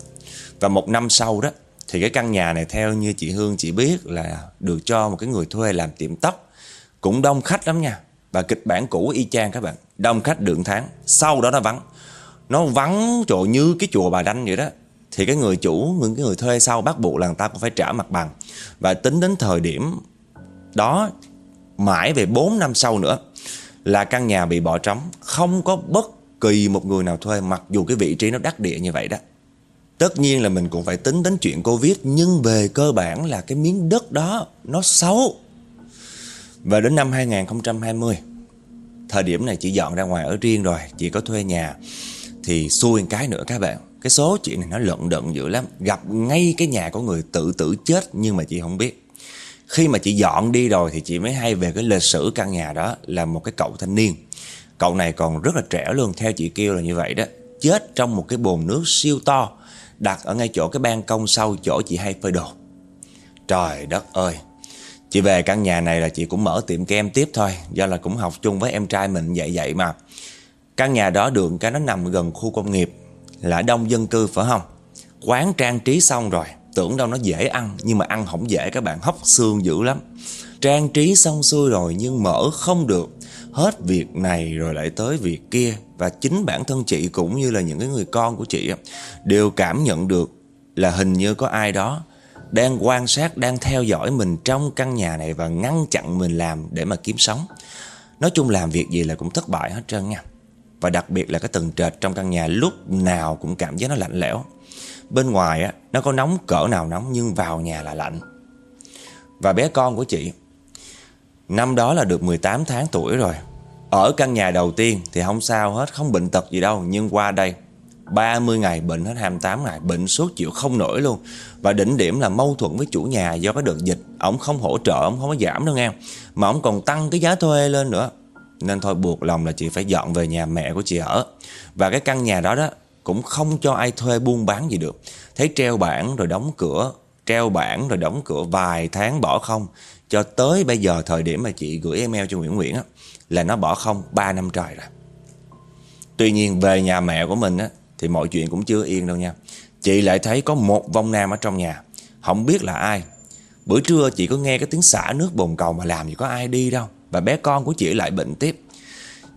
Và một năm sau đó thì cái căn nhà này theo như chị Hương, chị biết là được cho một cái người thuê làm tiệm tóc. Cũng đông khách lắm nha. Và kịch bản cũ y chang các bạn. Đông khách đường tháng, sau đó nó vắng. Nó vắng chỗ như cái chùa bà đanh vậy đó. Thì cái người chủ những cái người thuê sau bắt buộc là người ta cũng phải trả mặt bằng. Và tính đến thời điểm đó, mãi về 4 năm sau nữa, là căn nhà bị bỏ trống. Không có bất kỳ một người nào thuê, mặc dù cái vị trí nó đắc địa như vậy đó. Tất nhiên là mình cũng phải tính đến chuyện Covid, Nhưng về cơ bản là cái miếng đất đó Nó xấu. Và đến năm 2020 Thời điểm này chị dọn ra ngoài ở riêng rồi Chị có thuê nhà. Thì xui cái nữa các bạn, Cái số chuyện này nó lận đận dữ lắm. Gặp ngay cái nhà có người tự tử chết, Nhưng mà chị không biết. Khi mà chị dọn đi rồi thì chị mới hay về cái lịch sử căn nhà đó Là một cái cậu thanh niên. Cậu này còn rất là trẻ luôn, Theo chị kêu là như vậy đó. Chết trong một cái bồn nước siêu to đặt ở ngay chỗ cái ban công sau chỗ chị hay phơi đồ. Trời đất ơi, chị về căn nhà này là chị cũng mở tiệm kem tiếp thôi, do là cũng học chung với em trai mình vậy vậy mà. Căn nhà đó đường cái nó nằm gần khu công nghiệp, là đông dân cư phải không? Quán trang trí xong rồi, tưởng đâu nó dễ ăn nhưng mà ăn không dễ các bạn hóc xương dữ lắm. Trang trí xong xuôi rồi nhưng mở không được Hết việc này rồi lại tới việc kia. Và chính bản thân chị cũng như là những cái người con của chị Đều cảm nhận được là hình như có ai đó Đang quan sát, đang theo dõi mình trong căn nhà này Và ngăn chặn mình làm để mà kiếm sống. Nói chung làm việc gì là cũng thất bại hết trơn nha. Và đặc biệt là cái tầng trệt trong căn nhà lúc nào cũng cảm giác nó lạnh lẽo. Bên ngoài á, nó có nóng cỡ nào nóng nhưng vào nhà là lạnh. Và bé con của chị Năm đó là được 18 tháng tuổi rồi. Ở căn nhà đầu tiên thì không sao hết Không bệnh tật gì đâu. Nhưng qua đây 30 ngày bệnh hết 28 ngày Bệnh suốt chịu không nổi luôn. Và đỉnh điểm là mâu thuẫn với chủ nhà do cái đợt dịch. Ông không hỗ trợ, ông không có giảm đâu nghe. Mà ông còn tăng cái giá thuê lên nữa. Nên thôi buộc lòng là chị phải dọn về nhà mẹ của chị ở. Và cái căn nhà đó đó Cũng không cho ai thuê buôn bán gì được. Thấy treo bảng rồi đóng cửa Treo bảng rồi đóng cửa vài tháng bỏ không. Cho tới bây giờ thời điểm mà chị gửi email cho Nguyễn Nguyễn á, là nó bỏ không 3 năm trời rồi. Tuy nhiên về nhà mẹ của mình á, thì mọi chuyện cũng chưa yên đâu nha. Chị lại thấy có một vong nam ở trong nhà, không biết là ai. Bữa trưa chị có nghe cái tiếng xả nước bồn cầu mà làm gì có ai đi đâu. Và bé con của chị lại bệnh tiếp.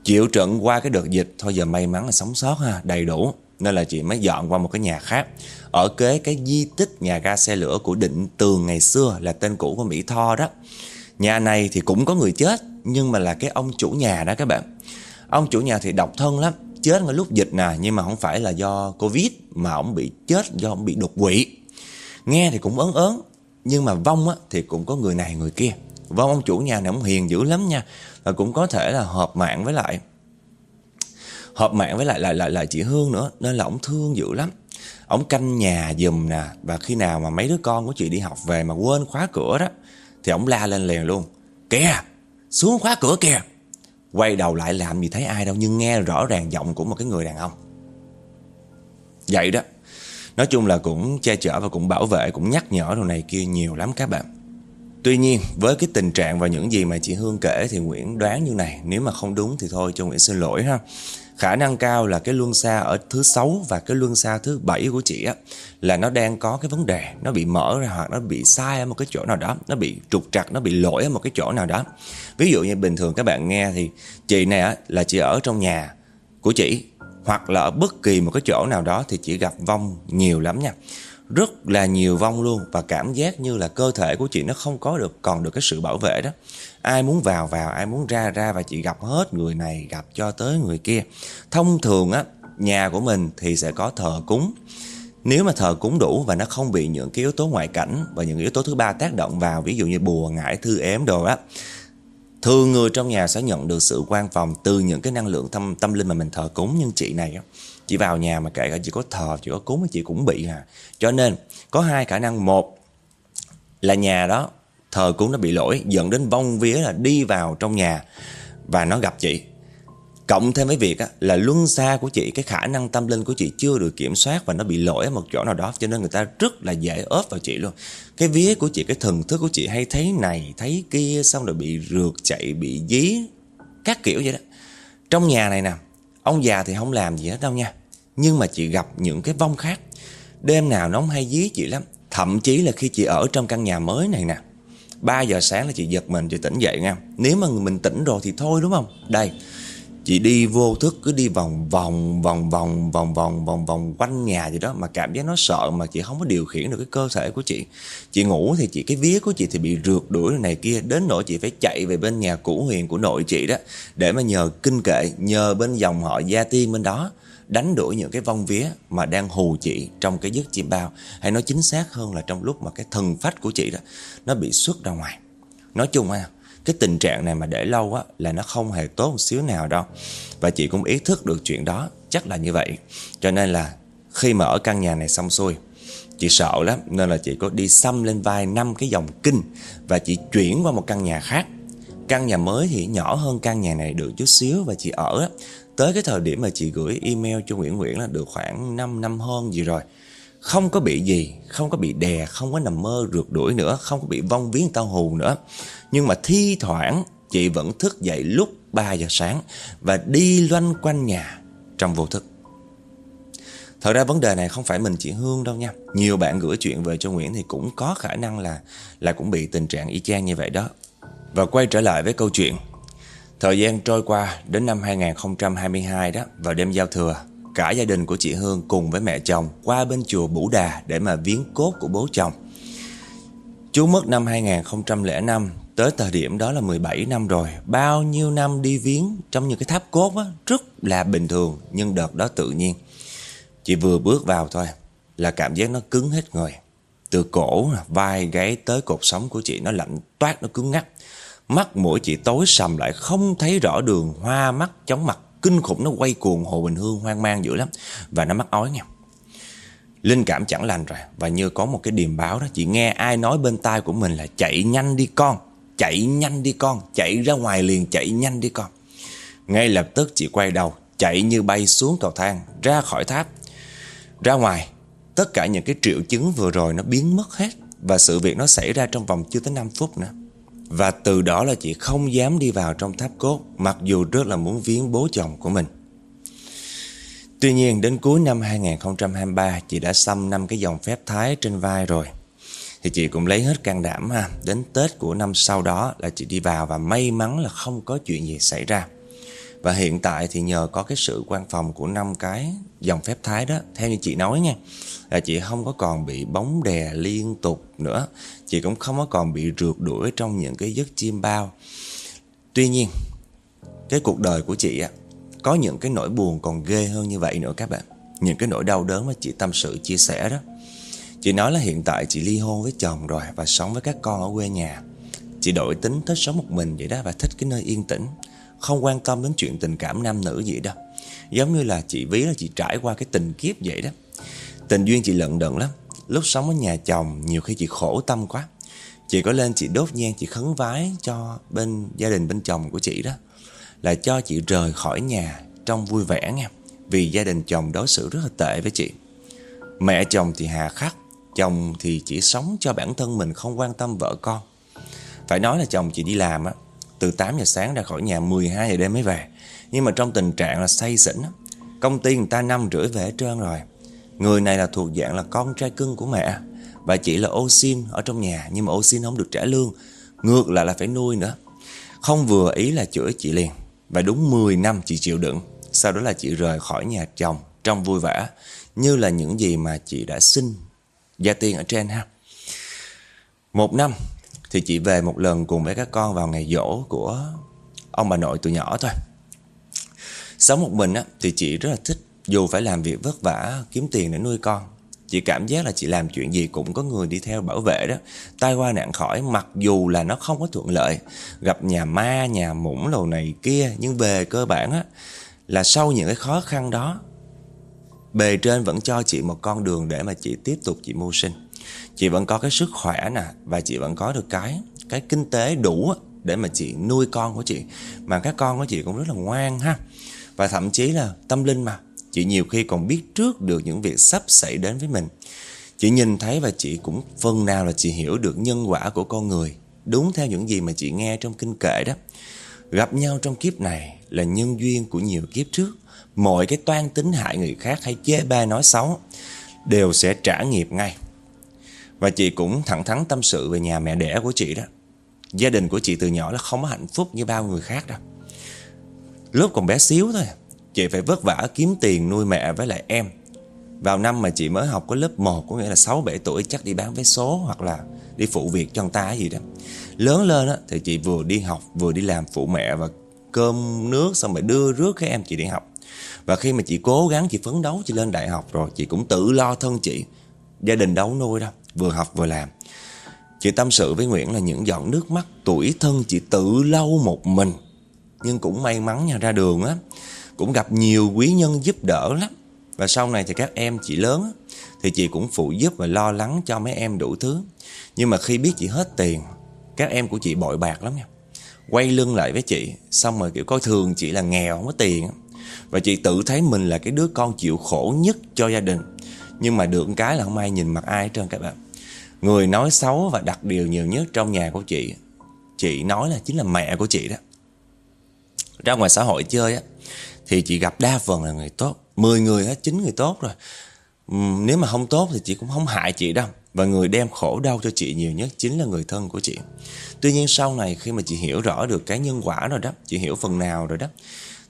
Chịu trận qua cái đợt dịch thôi giờ may mắn là sống sót ha, đầy đủ. Nên là chị mới dọn qua một cái nhà khác Ở kế cái di tích nhà ga xe lửa của Định Tường ngày xưa Là tên cũ của Mỹ Tho đó Nhà này thì cũng có người chết nhưng mà là cái ông chủ nhà đó các bạn. Ông chủ nhà thì độc thân lắm Chết ngay lúc dịch nè Nhưng mà không phải là do Covid Mà ông bị chết do ông bị đột quỵ. Nghe thì cũng ớn ớn Nhưng mà vong á, thì cũng có người này người kia. Vong ông chủ nhà này ông hiền dữ lắm nha Và cũng có thể là hợp mạng với lại Hợp mạng với lại lại lại lại chị Hương nữa Nên là ông thương dữ lắm. Ông canh nhà giùm nè Và khi nào mà mấy đứa con của chị đi học về Mà quên khóa cửa đó Thì ông la lên liền luôn. Kìa xuống khóa cửa kìa. Quay đầu lại làm gì thấy ai đâu, Nhưng nghe rõ ràng giọng của một cái người đàn ông. Vậy đó. Nói chung là cũng che chở và cũng bảo vệ, Cũng nhắc nhở đồ này kia nhiều lắm các bạn. Tuy nhiên, với cái tình trạng và những gì mà chị Hương kể Thì Nguyễn đoán như này. Nếu mà không đúng thì thôi, cho Nguyễn xin lỗi ha khả năng cao là cái luân xa ở thứ sáu và cái luân xa thứ bảy của chị á, là nó đang có cái vấn đề, nó bị mở ra hoặc nó bị sai ở một cái chỗ nào đó, nó bị trục trặc, nó bị lỗi ở một cái chỗ nào đó. Ví dụ như bình thường các bạn nghe thì chị này á, là chị ở trong nhà của chị, hoặc là ở bất kỳ một cái chỗ nào đó thì chị gặp vong nhiều lắm nha rất là nhiều vong luôn và cảm giác như là cơ thể của chị nó không có được, còn được cái sự bảo vệ đó. Ai muốn vào vào, ai muốn ra ra và chị gặp hết người này, gặp cho tới người kia. Thông thường á, nhà của mình thì sẽ có thờ cúng. Nếu mà thờ cúng đủ và nó không bị những cái yếu tố ngoại cảnh và những yếu tố thứ ba tác động vào, ví dụ như bùa, ngải, thư, ếm đồ á, thường người trong nhà sẽ nhận được sự quan phòng từ những cái năng lượng tâm tâm linh mà mình thờ cúng. Nhưng chị này á Chị vào nhà mà kể cả chị có thờ, chị có cúng chị cũng bị à. Cho nên có hai khả năng. Một là nhà đó thờ cúng nó bị lỗi dẫn đến vong vía là đi vào trong nhà và nó gặp chị. Cộng thêm với việc á, là luân xa của chị, cái khả năng tâm linh của chị chưa được kiểm soát và nó bị lỗi ở một chỗ nào đó cho nên người ta rất là dễ ốp vào chị luôn. Cái vía của chị, cái thần thức của chị hay thấy này, thấy kia xong rồi bị rượt chạy, bị dí, các kiểu vậy đó. Trong nhà này nè, ông già thì không làm gì hết đâu nha. Nhưng mà chị gặp những cái vong khác. Đêm nào nó không hay dí chị lắm. Thậm chí là khi chị ở trong căn nhà mới này nè. 3 giờ sáng là chị giật mình, chị tỉnh dậy nha. Nếu mà mình tỉnh rồi thì thôi đúng không? Đây Chị đi vô thức cứ đi vòng vòng vòng vòng vòng vòng vòng vòng quanh nhà gì đó mà cảm giác nó sợ mà chị không có điều khiển được cái cơ thể của chị. Chị ngủ thì chị cái vía của chị thì bị rượt đuổi này kia đến nỗi chị phải chạy về bên nhà cũ huyền của nội chị đó để mà nhờ kinh kệ, nhờ bên dòng họ gia tiên bên đó đánh đuổi những cái vong vía mà đang hù chị trong cái giấc chiêm bao hay nói chính xác hơn là trong lúc mà cái thần phách của chị đó nó bị xuất ra ngoài nói chung ha cái tình trạng này mà để lâu á là nó không hề tốt một xíu nào đâu. Và chị cũng ý thức được chuyện đó chắc là như vậy. Cho nên là khi mà ở căn nhà này xong xuôi chị sợ lắm. Nên là chị có đi xăm lên vai năm cái dòng kinh và chị chuyển qua một căn nhà khác. Căn nhà mới thì nhỏ hơn căn nhà này được chút xíu và chị ở Tới cái thời điểm mà chị gửi email cho Nguyễn Nguyễn là được khoảng 5 năm hơn gì rồi. Không có bị gì, không có bị đè, không có nằm mơ rượt đuổi nữa Không có bị vong viếng tao hù nữa. Nhưng mà thi thoảng chị vẫn thức dậy lúc 3 giờ sáng Và đi loanh quanh nhà trong vô thức. Thật ra vấn đề này không phải mình chị Hương đâu nha. Nhiều bạn gửi chuyện về cho Nguyễn thì cũng có khả năng là là cũng bị tình trạng y chang như vậy đó. Và quay trở lại với câu chuyện. Thời gian trôi qua đến năm 2022 đó Vào đêm giao thừa, Cả gia đình của chị Hương cùng với mẹ chồng Qua bên chùa Bủ Đà để mà viếng cốt của bố chồng. Chú mất năm 2005 Tới thời điểm đó là 17 năm rồi. Bao nhiêu năm đi viếng Trong những cái tháp cốt á, Rất là bình thường Nhưng đợt đó tự nhiên. Chị vừa bước vào thôi Là cảm giác nó cứng hết người. Từ cổ, vai, gáy tới cột sống của chị Nó lạnh toát, nó cứng ngắt. Mắt mũi chị tối sầm lại Không thấy rõ đường Hoa mắt, chóng mặt. Kinh khủng nó quay cuồng Hồ Bình Hương hoang mang dữ lắm. Và nó mắc ói nha. Linh cảm chẳng lành rồi Và như có một cái điềm báo đó Chị nghe ai nói bên tai của mình là Chạy nhanh đi con. Chạy nhanh đi con Chạy ra ngoài liền chạy nhanh đi con. Ngay lập tức chị quay đầu Chạy như bay xuống cầu thang, Ra khỏi tháp. Ra ngoài, Tất cả những cái triệu chứng vừa rồi nó biến mất hết Và sự việc nó xảy ra trong vòng chưa tới 5 phút nữa. Và từ đó là chị không dám đi vào trong tháp cốt, Mặc dù rất là muốn viếng bố chồng của mình. Tuy nhiên, đến cuối năm 2023 Chị đã xăm năm cái dòng phép thái trên vai rồi. Thì chị cũng lấy hết can đảm, ha. Đến Tết của năm sau đó là chị đi vào Và may mắn là không có chuyện gì xảy ra. Và hiện tại thì nhờ có cái sự quan phòng của năm cái dòng phép thái đó, Theo như chị nói nha, Là chị không có còn bị bóng đè liên tục nữa. Chị cũng không có còn bị rượt đuổi trong những cái giấc chim bao. Tuy nhiên, Cái cuộc đời của chị á, có những cái nỗi buồn còn ghê hơn như vậy nữa các bạn. Những cái nỗi đau đớn mà chị tâm sự chia sẻ đó. Chị nói là hiện tại chị ly hôn với chồng rồi Và sống với các con ở quê nhà. Chị đổi tính thích sống một mình vậy đó Và thích cái nơi yên tĩnh Không quan tâm đến chuyện tình cảm nam nữ gì đâu Giống như là chị ví là chị trải qua cái tình kiếp vậy đó. Tình duyên chị lận đận lắm. Lúc sống ở nhà chồng Nhiều khi chị khổ tâm quá. Chị có lên chị đốt nhang chị khấn vái cho bên gia đình bên chồng của chị đó. Là cho chị rời khỏi nhà trong vui vẻ nha. Vì gia đình chồng đối xử rất là tệ với chị. Mẹ chồng thì hà khắc, chồng thì chỉ sống cho bản thân mình không quan tâm vợ con. Phải nói là chồng chị đi làm á, từ 8 giờ sáng ra khỏi nhà 12 giờ đêm mới về. Nhưng mà trong tình trạng là say xỉn á. Công ty người ta năm rưỡi về hết trơn rồi. Người này là thuộc dạng là con trai cưng của mẹ. Và chị là ô xin ở trong nhà nhưng mà ô xin không được trả lương. Ngược lại là phải nuôi nữa. Không vừa ý là chửi chị liền. Và đúng 10 năm chị chịu đựng Sau đó là chị rời khỏi nhà chồng Trong vui vẻ Như là những gì mà chị đã xin Gia tiên ở trên ha. Một năm Thì chị về một lần cùng với các con vào ngày dỗ Của ông bà nội từ nhỏ thôi. Sống một mình á, thì chị rất là thích Dù phải làm việc vất vả Kiếm tiền để nuôi con. Chị cảm giác là chị làm chuyện gì cũng có người đi theo bảo vệ đó. Tai qua nạn khỏi Mặc dù là nó không có thuận lợi Gặp nhà ma, nhà mũng lầu này kia Nhưng về cơ bản á Là sau những cái khó khăn đó Bề trên vẫn cho chị một con đường Để mà chị tiếp tục chị mưu sinh. Chị vẫn có cái sức khỏe nè, Và chị vẫn có được cái Cái kinh tế đủ để mà chị nuôi con của chị. Mà các con của chị cũng rất là ngoan ha. Và thậm chí là tâm linh mà, Chị nhiều khi còn biết trước được những việc sắp xảy đến với mình. Chị nhìn thấy và chị cũng phần nào là chị hiểu được nhân quả của con người, Đúng theo những gì mà chị nghe trong kinh kệ đó. Gặp nhau trong kiếp này là nhân duyên của nhiều kiếp trước. Mọi cái toan tính hại người khác hay chê ba nói xấu Đều sẽ trả nghiệp ngay. Và chị cũng thẳng thắn tâm sự về nhà mẹ đẻ của chị đó. Gia đình của chị từ nhỏ là không có hạnh phúc như bao người khác đâu. Lúc còn bé xíu thôi Chị phải vất vả kiếm tiền nuôi mẹ với lại em. Vào năm mà chị mới học có lớp 1 Có nghĩa là 6-7 tuổi chắc đi bán vé số Hoặc là đi phụ việc cho người ta gì đó. Lớn lên á, thì chị vừa đi học Vừa đi làm phụ mẹ và cơm nước Xong rồi đưa rước cái em chị đi học. Và khi mà chị cố gắng, chị phấn đấu, Chị lên đại học rồi, Chị cũng tự lo thân chị. Gia đình đâu nuôi đâu, Vừa học vừa làm. Chị tâm sự với Nguyễn là những giọt nước mắt tuổi thân chị tự lau một mình. Nhưng cũng may mắn nha, ra đường á, cũng gặp nhiều quý nhân giúp đỡ lắm. Và sau này thì các em chị lớn thì chị cũng phụ giúp và lo lắng cho mấy em đủ thứ. Nhưng mà khi biết chị hết tiền, các em của chị bội bạc lắm nha. Quay lưng lại với chị, xong rồi kiểu coi thường chị là nghèo, không có tiền và chị tự thấy mình là cái đứa con chịu khổ nhất cho gia đình. Nhưng mà được cái là không ai nhìn mặt ai hết trơn các bạn. Người nói xấu và đặt điều nhiều nhất trong nhà của chị Chị nói là chính là mẹ của chị đó. Ra ngoài xã hội chơi á Thì chị gặp đa phần là người tốt. 10 người á, 9 người tốt rồi. Ừ, nếu mà không tốt thì chị cũng không hại chị đâu. Và người đem khổ đau cho chị nhiều nhất chính là người thân của chị. Tuy nhiên sau này khi mà chị hiểu rõ được cái nhân quả rồi đó Chị hiểu phần nào rồi đó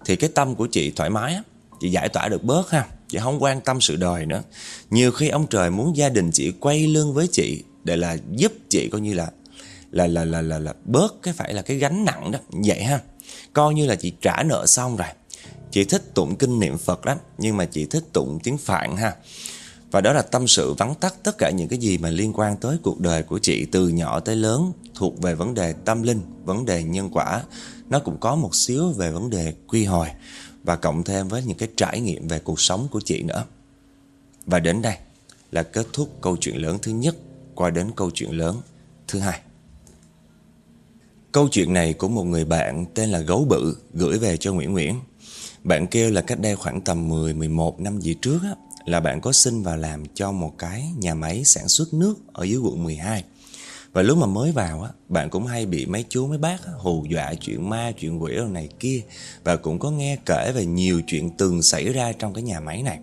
thì cái tâm của chị thoải mái á. Chị giải tỏa được bớt ha. Chị không quan tâm sự đời nữa. Nhiều khi ông trời muốn gia đình chị quay lưng với chị Để là giúp chị coi như là là là là là, là bớt cái phải là cái gánh nặng đó. Vậy ha. Coi như là chị trả nợ xong rồi. Chị thích tụng kinh niệm Phật lắm nhưng mà chị thích tụng tiếng Phạn ha. Và đó là tâm sự vắn tắt tất cả những cái gì mà liên quan tới cuộc đời của chị từ nhỏ tới lớn thuộc về vấn đề tâm linh, vấn đề nhân quả. Nó cũng có một xíu về vấn đề quy hồi và cộng thêm với những cái trải nghiệm về cuộc sống của chị nữa. Và đến đây là kết thúc câu chuyện lớn thứ nhất qua đến câu chuyện lớn thứ hai. Câu chuyện này của một người bạn tên là Gấu Bự gửi về cho Nguyễn Nguyễn. Bạn kêu là cách đây khoảng tầm 10-11 năm gì trước á, là bạn có xin vào làm cho một cái nhà máy sản xuất nước ở dưới quận 12. Và lúc mà mới vào á, bạn cũng hay bị mấy chú mấy bác hù dọa chuyện ma, chuyện quỷ rồi này kia và cũng có nghe kể về nhiều chuyện từng xảy ra trong cái nhà máy này.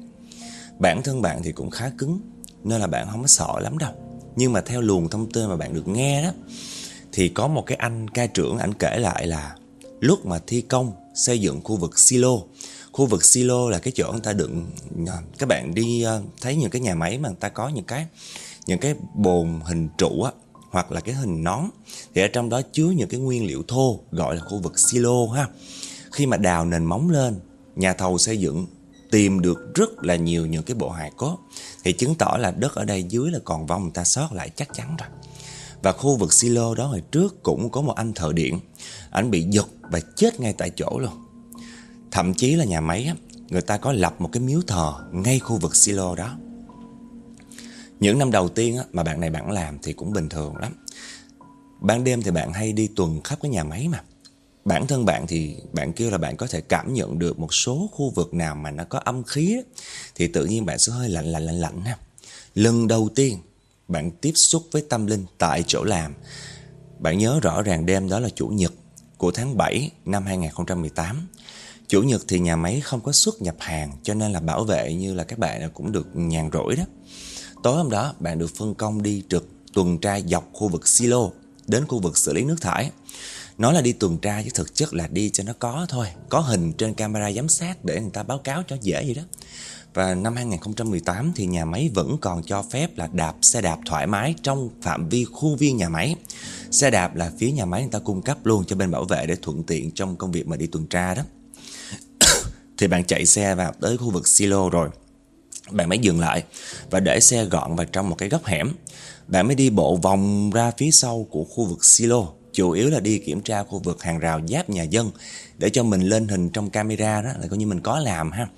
Bản thân bạn thì cũng khá cứng nên là bạn không có sợ lắm đâu. Nhưng mà theo luồng thông tin mà bạn được nghe đó thì có một cái anh ca trưởng ảnh kể lại là lúc mà thi công xây dựng khu vực silo khu vực silo là cái chỗ người ta đựng à, các bạn đi à, thấy những cái nhà máy mà người ta có những cái những cái bồn hình trụ á hoặc là cái hình nón. Thì ở trong đó chứa những cái nguyên liệu thô, gọi là khu vực silo ha. Khi mà đào nền móng lên, nhà thầu xây dựng tìm được rất là nhiều những cái bộ hài cốt thì chứng tỏ là đất ở đây dưới là còn vong, người ta sót lại chắc chắn rồi. Và khu vực silo đó hồi trước cũng có một anh thợ điện. Anh bị giật và chết ngay tại chỗ luôn. Thậm chí là nhà máy á, Người ta có lập một cái miếu thờ Ngay khu vực silo đó. Những năm đầu tiên mà bạn này bạn làm Thì cũng bình thường lắm Ban đêm thì bạn hay đi tuần khắp cái nhà máy mà Bản thân bạn thì bạn kêu là bạn có thể cảm nhận được một số khu vực nào mà nó có âm khí Thì tự nhiên bạn sẽ hơi lạnh lạnh lạnh lạnh ha Lần đầu tiên bạn tiếp xúc với tâm linh tại chỗ làm. Bạn nhớ rõ ràng đêm đó là Chủ nhật của tháng 7 năm 2018. Chủ nhật thì nhà máy không có xuất nhập hàng, cho nên là bảo vệ như là các bạn cũng được nhàn rỗi đó. Tối hôm đó, bạn được phân công đi trực tuần tra dọc khu vực silo, đến khu vực xử lý nước thải. Nói là đi tuần tra chứ thực chất là đi cho nó có thôi. Có hình trên camera giám sát để người ta báo cáo cho dễ vậy đó. Và năm 2018 thì nhà máy vẫn còn cho phép là đạp xe đạp thoải mái trong phạm vi khu viên nhà máy. Xe đạp là phía nhà máy người ta cung cấp luôn cho bên bảo vệ để thuận tiện trong công việc mà đi tuần tra đó. thì bạn chạy xe vào tới khu vực silo rồi. Bạn mới dừng lại và để xe gọn vào trong một cái góc hẻm. Bạn mới đi bộ vòng ra phía sau của khu vực silo chủ yếu là đi kiểm tra khu vực hàng rào giáp nhà dân để cho mình lên hình trong camera đó là coi như mình có làm ha.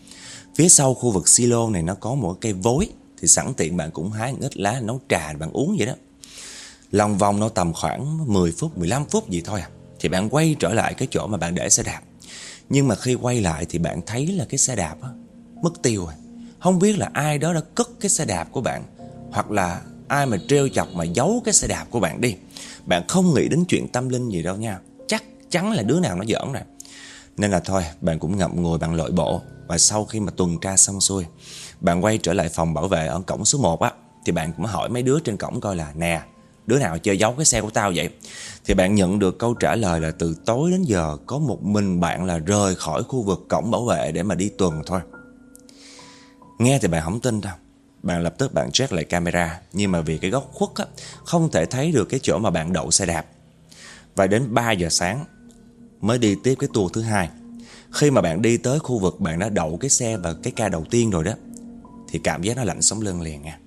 Phía sau khu vực silo này nó có một cây vối Thì sẵn tiện bạn cũng hái ít lá nấu trà bạn uống vậy đó. Lòng vòng nó tầm khoảng 10 phút, 15 phút gì thôi à Thì bạn quay trở lại cái chỗ mà bạn để xe đạp. Nhưng mà khi quay lại thì bạn thấy là cái xe đạp á, mất tiêu rồi. Không biết là ai đó đã cất cái xe đạp của bạn, Hoặc là ai mà treo chọc mà giấu cái xe đạp của bạn đi. Bạn không nghĩ đến chuyện tâm linh gì đâu nha. Chắc chắn là đứa nào nó giỡn nè. Nên là thôi, bạn cũng ngậm ngùi bạn lội bộ. Và sau khi mà tuần tra xong xuôi, Bạn quay trở lại phòng bảo vệ ở cổng số 1 á, Thì bạn cũng hỏi mấy đứa trên cổng coi là, Nè, đứa nào chơi giấu cái xe của tao vậy? Thì bạn nhận được câu trả lời là từ tối đến giờ Có một mình bạn là rời khỏi khu vực cổng bảo vệ để mà đi tuần thôi. Nghe thì bạn không tin đâu. Bạn lập tức bạn check lại camera, Nhưng mà vì cái góc khuất á, Không thể thấy được cái chỗ mà bạn đậu xe đạp. Và đến 3 giờ sáng, Mới đi tiếp cái tour thứ hai. Khi mà bạn đi tới khu vực bạn đã đậu cái xe vào cái ca đầu tiên rồi đó, Thì cảm giác nó lạnh sống lưng liền nha.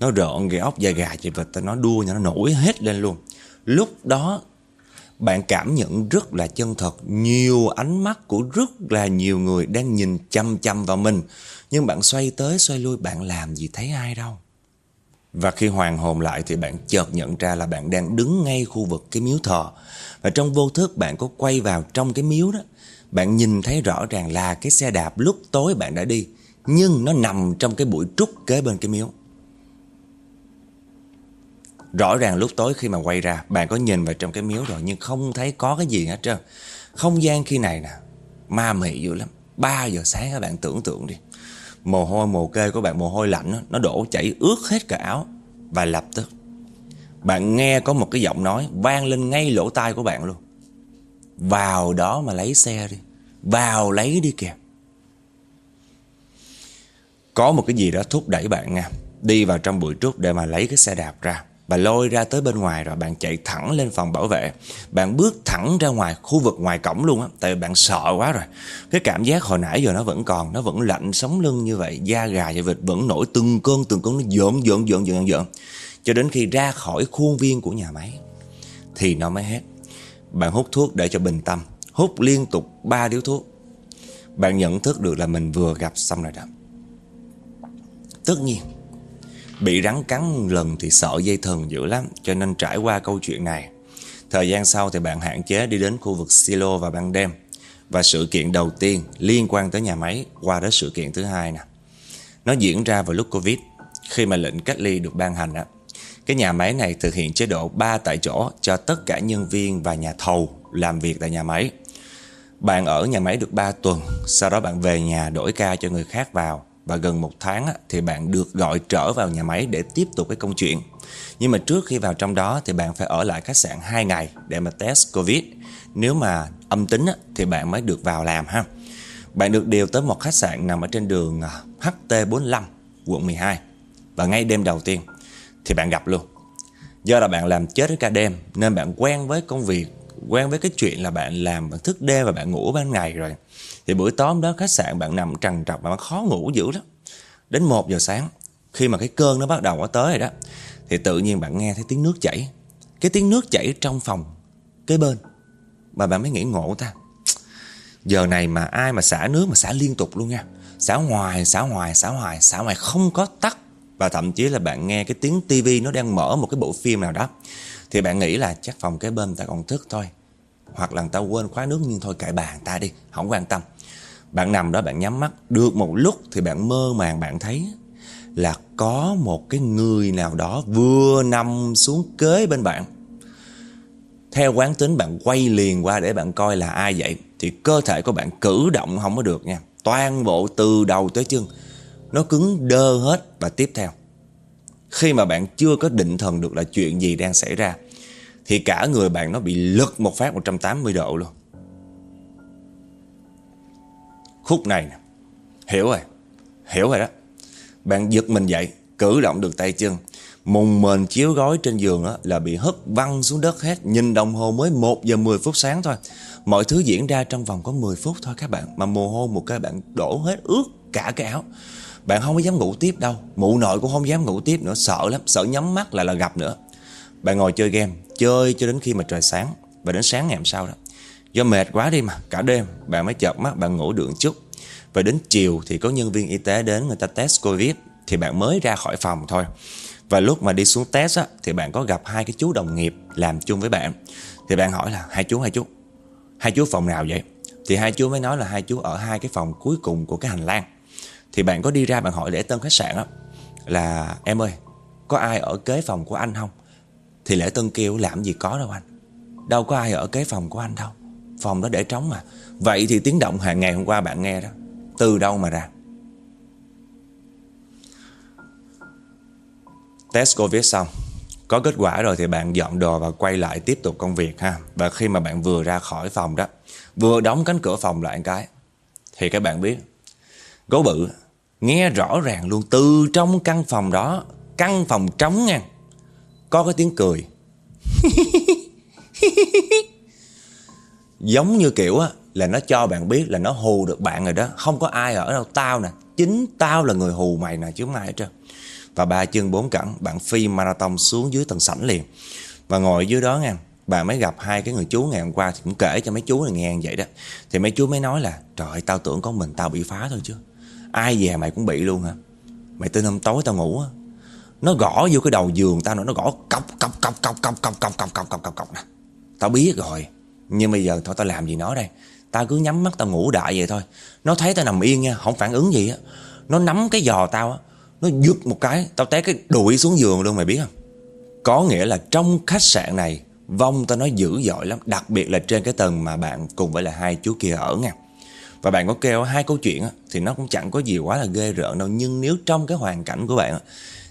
Nó rợn gai ốc da gà chị vật Nó đua nó nổi hết lên luôn. Lúc đó bạn cảm nhận rất là chân thật, Nhiều ánh mắt của rất là nhiều người đang nhìn chăm chăm vào mình Nhưng bạn xoay tới xoay lui, bạn làm gì thấy ai đâu Và khi hoàn hồn lại thì bạn chợt nhận ra là bạn đang đứng ngay khu vực cái miếu thờ. Và trong vô thức bạn có quay vào trong cái miếu đó. Bạn nhìn thấy rõ ràng là cái xe đạp lúc tối bạn đã đi. Nhưng nó nằm trong cái bụi trúc kế bên cái miếu. Rõ ràng lúc tối khi mà quay ra, Bạn có nhìn vào trong cái miếu rồi, Nhưng không thấy có cái gì hết trơn. Không gian khi này nè, Ma mị dữ lắm. 3 giờ sáng các bạn tưởng tượng đi. Mồ hôi, mồ kê của bạn, mồ hôi lạnh Nó đổ chảy ướt hết cả áo. Và lập tức, Bạn nghe có một cái giọng nói Vang lên ngay lỗ tai của bạn luôn. Vào đó mà lấy xe đi. Vào lấy đi kìa. Có một cái gì đó thúc đẩy bạn nha. Đi vào trong bụi trúc để mà lấy cái xe đạp ra. Bà lôi ra tới bên ngoài rồi bạn chạy thẳng lên phòng bảo vệ. Bạn bước thẳng ra ngoài khu vực ngoài cổng luôn á, Tại vì bạn sợ quá rồi. Cái cảm giác hồi nãy giờ nó vẫn còn, Nó vẫn lạnh sống lưng như vậy, Da gà và vịt vẫn nổi từng cơn từng cơn, Nó dợn dợn dợn dợn dợn Cho đến khi ra khỏi khuôn viên của nhà máy Thì nó mới hết. Bạn hút thuốc để cho bình tâm, Hút liên tục ba điếu thuốc. Bạn nhận thức được là mình vừa gặp xong rồi đó. Tất nhiên Bị rắn cắn lần thì sợ dây thần dữ lắm, Cho nên trải qua câu chuyện này. Thời gian sau thì bạn hạn chế đi đến khu vực silo vào ban đêm. Và sự kiện đầu tiên liên quan tới nhà máy Qua đến sự kiện thứ hai nè. Nó diễn ra vào lúc Covid. Khi mà lệnh cách ly được ban hành á, Cái nhà máy này thực hiện chế độ 3 tại chỗ Cho tất cả nhân viên và nhà thầu làm việc tại nhà máy. Bạn ở nhà máy được 3 tuần, Sau đó bạn về nhà đổi ca cho người khác vào và gần một tháng thì bạn được gọi trở vào nhà máy để tiếp tục cái công chuyện. Nhưng mà trước khi vào trong đó thì bạn phải ở lại khách sạn 2 ngày để mà test Covid. Nếu mà âm tính thì bạn mới được vào làm ha. Bạn được điều tới một khách sạn nằm ở trên đường à, HT45, quận 12. Và ngay đêm đầu tiên thì bạn gặp luôn. Do là bạn làm chết cả đêm nên bạn quen với công việc, quen với cái chuyện là bạn làm bạn thức đêm và bạn ngủ ban ngày rồi. Thì buổi tối đó khách sạn bạn nằm trằn trọc và khó ngủ dữ lắm. Đến 1 giờ sáng, khi mà cái cơn nó bắt đầu nó tới rồi đó, thì tự nhiên bạn nghe thấy tiếng nước chảy. Cái tiếng nước chảy trong phòng kế bên. Mà bạn mới nghĩ ngộ ta. Giờ này mà ai mà xả nước mà xả liên tục luôn nha. Xả hoài, xả hoài, xả hoài, xả hoài không có tắt. Và thậm chí là bạn nghe cái tiếng tivi nó đang mở một cái bộ phim nào đó. Thì bạn nghĩ là chắc phòng kế bên ta còn thức thôi. Hoặc là người ta quên khóa nước nhưng thôi kệ bà ta đi, không quan tâm. Bạn nằm đó, bạn nhắm mắt. Được một lúc thì bạn mơ màng, bạn thấy Là có một cái người nào đó Vừa nằm xuống kế bên bạn. Theo quán tính, bạn quay liền qua Để bạn coi là ai vậy. Thì cơ thể của bạn cử động không có được nha. Toàn bộ từ đầu tới chân. Nó cứng đơ hết. Và tiếp theo, Khi mà bạn chưa có định thần được là chuyện gì đang xảy ra, Thì cả người bạn nó bị lật một phát 180 độ luôn. Khúc này nè. Hiểu rồi. Hiểu rồi đó. Bạn giật mình dậy Cử động được tay chân. Mùng mền chiếu gói trên giường đó là bị hất văng xuống đất hết Nhìn đồng hồ mới 1 giờ 10 phút sáng thôi. Mọi thứ diễn ra trong vòng có 10 phút thôi các bạn Mà mồ hôi một cái bạn đổ hết ướt cả cái áo. Bạn không có dám ngủ tiếp đâu Mụ nội cũng không dám ngủ tiếp nữa Sợ lắm, sợ nhắm mắt lại là gặp nữa. Bạn ngồi chơi game Chơi cho đến khi mà trời sáng Và đến sáng ngày hôm sau đó. Do mệt quá đi mà Cả đêm bạn mới chợp mắt bạn ngủ được chút. Và đến chiều thì có nhân viên y tế đến người ta test Covid Thì bạn mới ra khỏi phòng thôi. Và lúc mà đi xuống test á, thì bạn có gặp hai cái chú đồng nghiệp làm chung với bạn. Thì bạn hỏi là hai chú hai chú Hai chú phòng nào vậy? Thì hai chú mới nói là hai chú ở hai cái phòng cuối cùng của cái hành lang. Thì bạn có đi ra bạn hỏi lễ tân khách sạn á Là em ơi Có ai ở kế phòng của anh không? Thì lễ tân kêu làm gì có đâu anh Đâu có ai ở kế phòng của anh đâu Phòng đó để trống mà. Vậy thì tiếng động hàng ngày hôm qua bạn nghe đó. Từ đâu mà ra? Test Covid xong, Có kết quả rồi thì bạn dọn đồ và quay lại tiếp tục công việc ha. Và khi mà bạn vừa ra khỏi phòng đó, Vừa đóng cánh cửa phòng lại cái, Thì các bạn biết, Gấu bự Nghe rõ ràng luôn, từ trong căn phòng đó, Căn phòng trống nha Có cái tiếng cười. Giống như kiểu á là nó cho bạn biết là nó hù được bạn rồi đó Không có ai ở đâu Tao nè Chính tao là người hù mày nè chứ không ai hết trơn Và ba chân bốn cẳng Bạn phi marathon xuống dưới tầng sảnh liền Và ngồi dưới đó nha Bạn mới gặp hai cái người chú ngày hôm qua Thì cũng kể cho mấy chú này nghe vậy đó Thì mấy chú mới nói là Trời tao tưởng có mình tao bị phá thôi chứ Ai về mày cũng bị luôn hả Mày tin hôm tối tao ngủ á Nó gõ vô cái đầu giường tao nữa Nó gõ cọc cọc cọc cọc cọc cọc cọc cọc cọc cọc cọc cọc nè Tao biết rồi Nhưng bây giờ thôi tao làm gì nó đây Tao cứ nhắm mắt tao ngủ đại vậy thôi. Nó thấy tao nằm yên nha Không phản ứng gì á. Nó nắm cái giò tao á Nó giật một cái Tao té cái đuổi xuống giường luôn mày biết không? Có nghĩa là trong khách sạn này Vong tao nói dữ dội lắm Đặc biệt là trên cái tầng mà bạn cùng với là hai chú kia ở nha. Và bạn có kêu hai câu chuyện á, Thì nó cũng chẳng có gì quá là ghê rợn đâu Nhưng nếu trong cái hoàn cảnh của bạn á,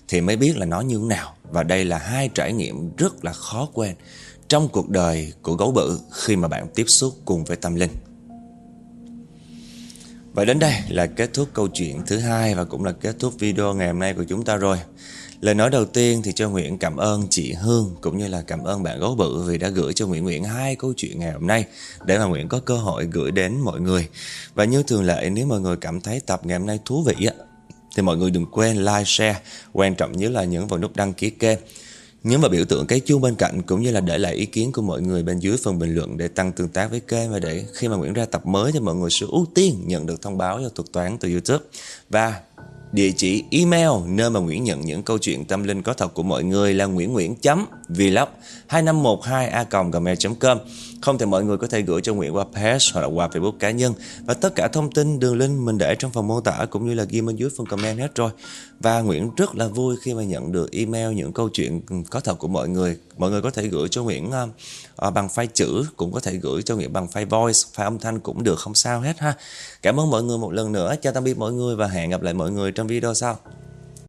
Thì mới biết là nó như thế nào. Và đây là hai trải nghiệm rất là khó quên Trong cuộc đời của gấu bự Khi mà bạn tiếp xúc cùng với tâm linh và đến đây là kết thúc câu chuyện thứ hai và cũng là kết thúc video ngày hôm nay của chúng ta rồi. Lời nói đầu tiên thì cho Nguyễn cảm ơn chị Hương cũng như là cảm ơn bạn gấu bự vì đã gửi cho Nguyễn Nguyễn hai câu chuyện ngày hôm nay để mà Nguyễn có cơ hội gửi đến mọi người. Và như thường lệ nếu mọi người cảm thấy tập ngày hôm nay thú vị á thì mọi người đừng quên like, share, quan trọng nhất là nhấn vào nút đăng ký kênh. Nhấn vào biểu tượng cái chuông bên cạnh cũng như là để lại ý kiến của mọi người bên dưới phần bình luận để tăng tương tác với kênh và để khi mà Nguyễn ra tập mới thì mọi người sẽ ưu tiên nhận được thông báo cho thuật toán từ YouTube. Và Địa chỉ email nơi mà Nguyễn nhận những câu chuyện tâm linh có thật của mọi người là nguyễn nguyễn vlog 2512 a gmail.com Không thì mọi người có thể gửi cho Nguyễn qua page hoặc là qua Facebook cá nhân. Và tất cả thông tin đường link mình để trong phần mô tả cũng như là ghi bên dưới phần comment hết rồi. Và Nguyễn rất là vui khi mà nhận được email những câu chuyện có thật của mọi người. Mọi người có thể gửi cho Nguyễn uh, bằng file chữ Cũng có thể gửi cho Nguyễn bằng file voice, file âm thanh cũng được không sao hết ha. Cảm ơn mọi người một lần nữa. Chào tạm biệt mọi người và hẹn gặp lại mọi người trong video sau.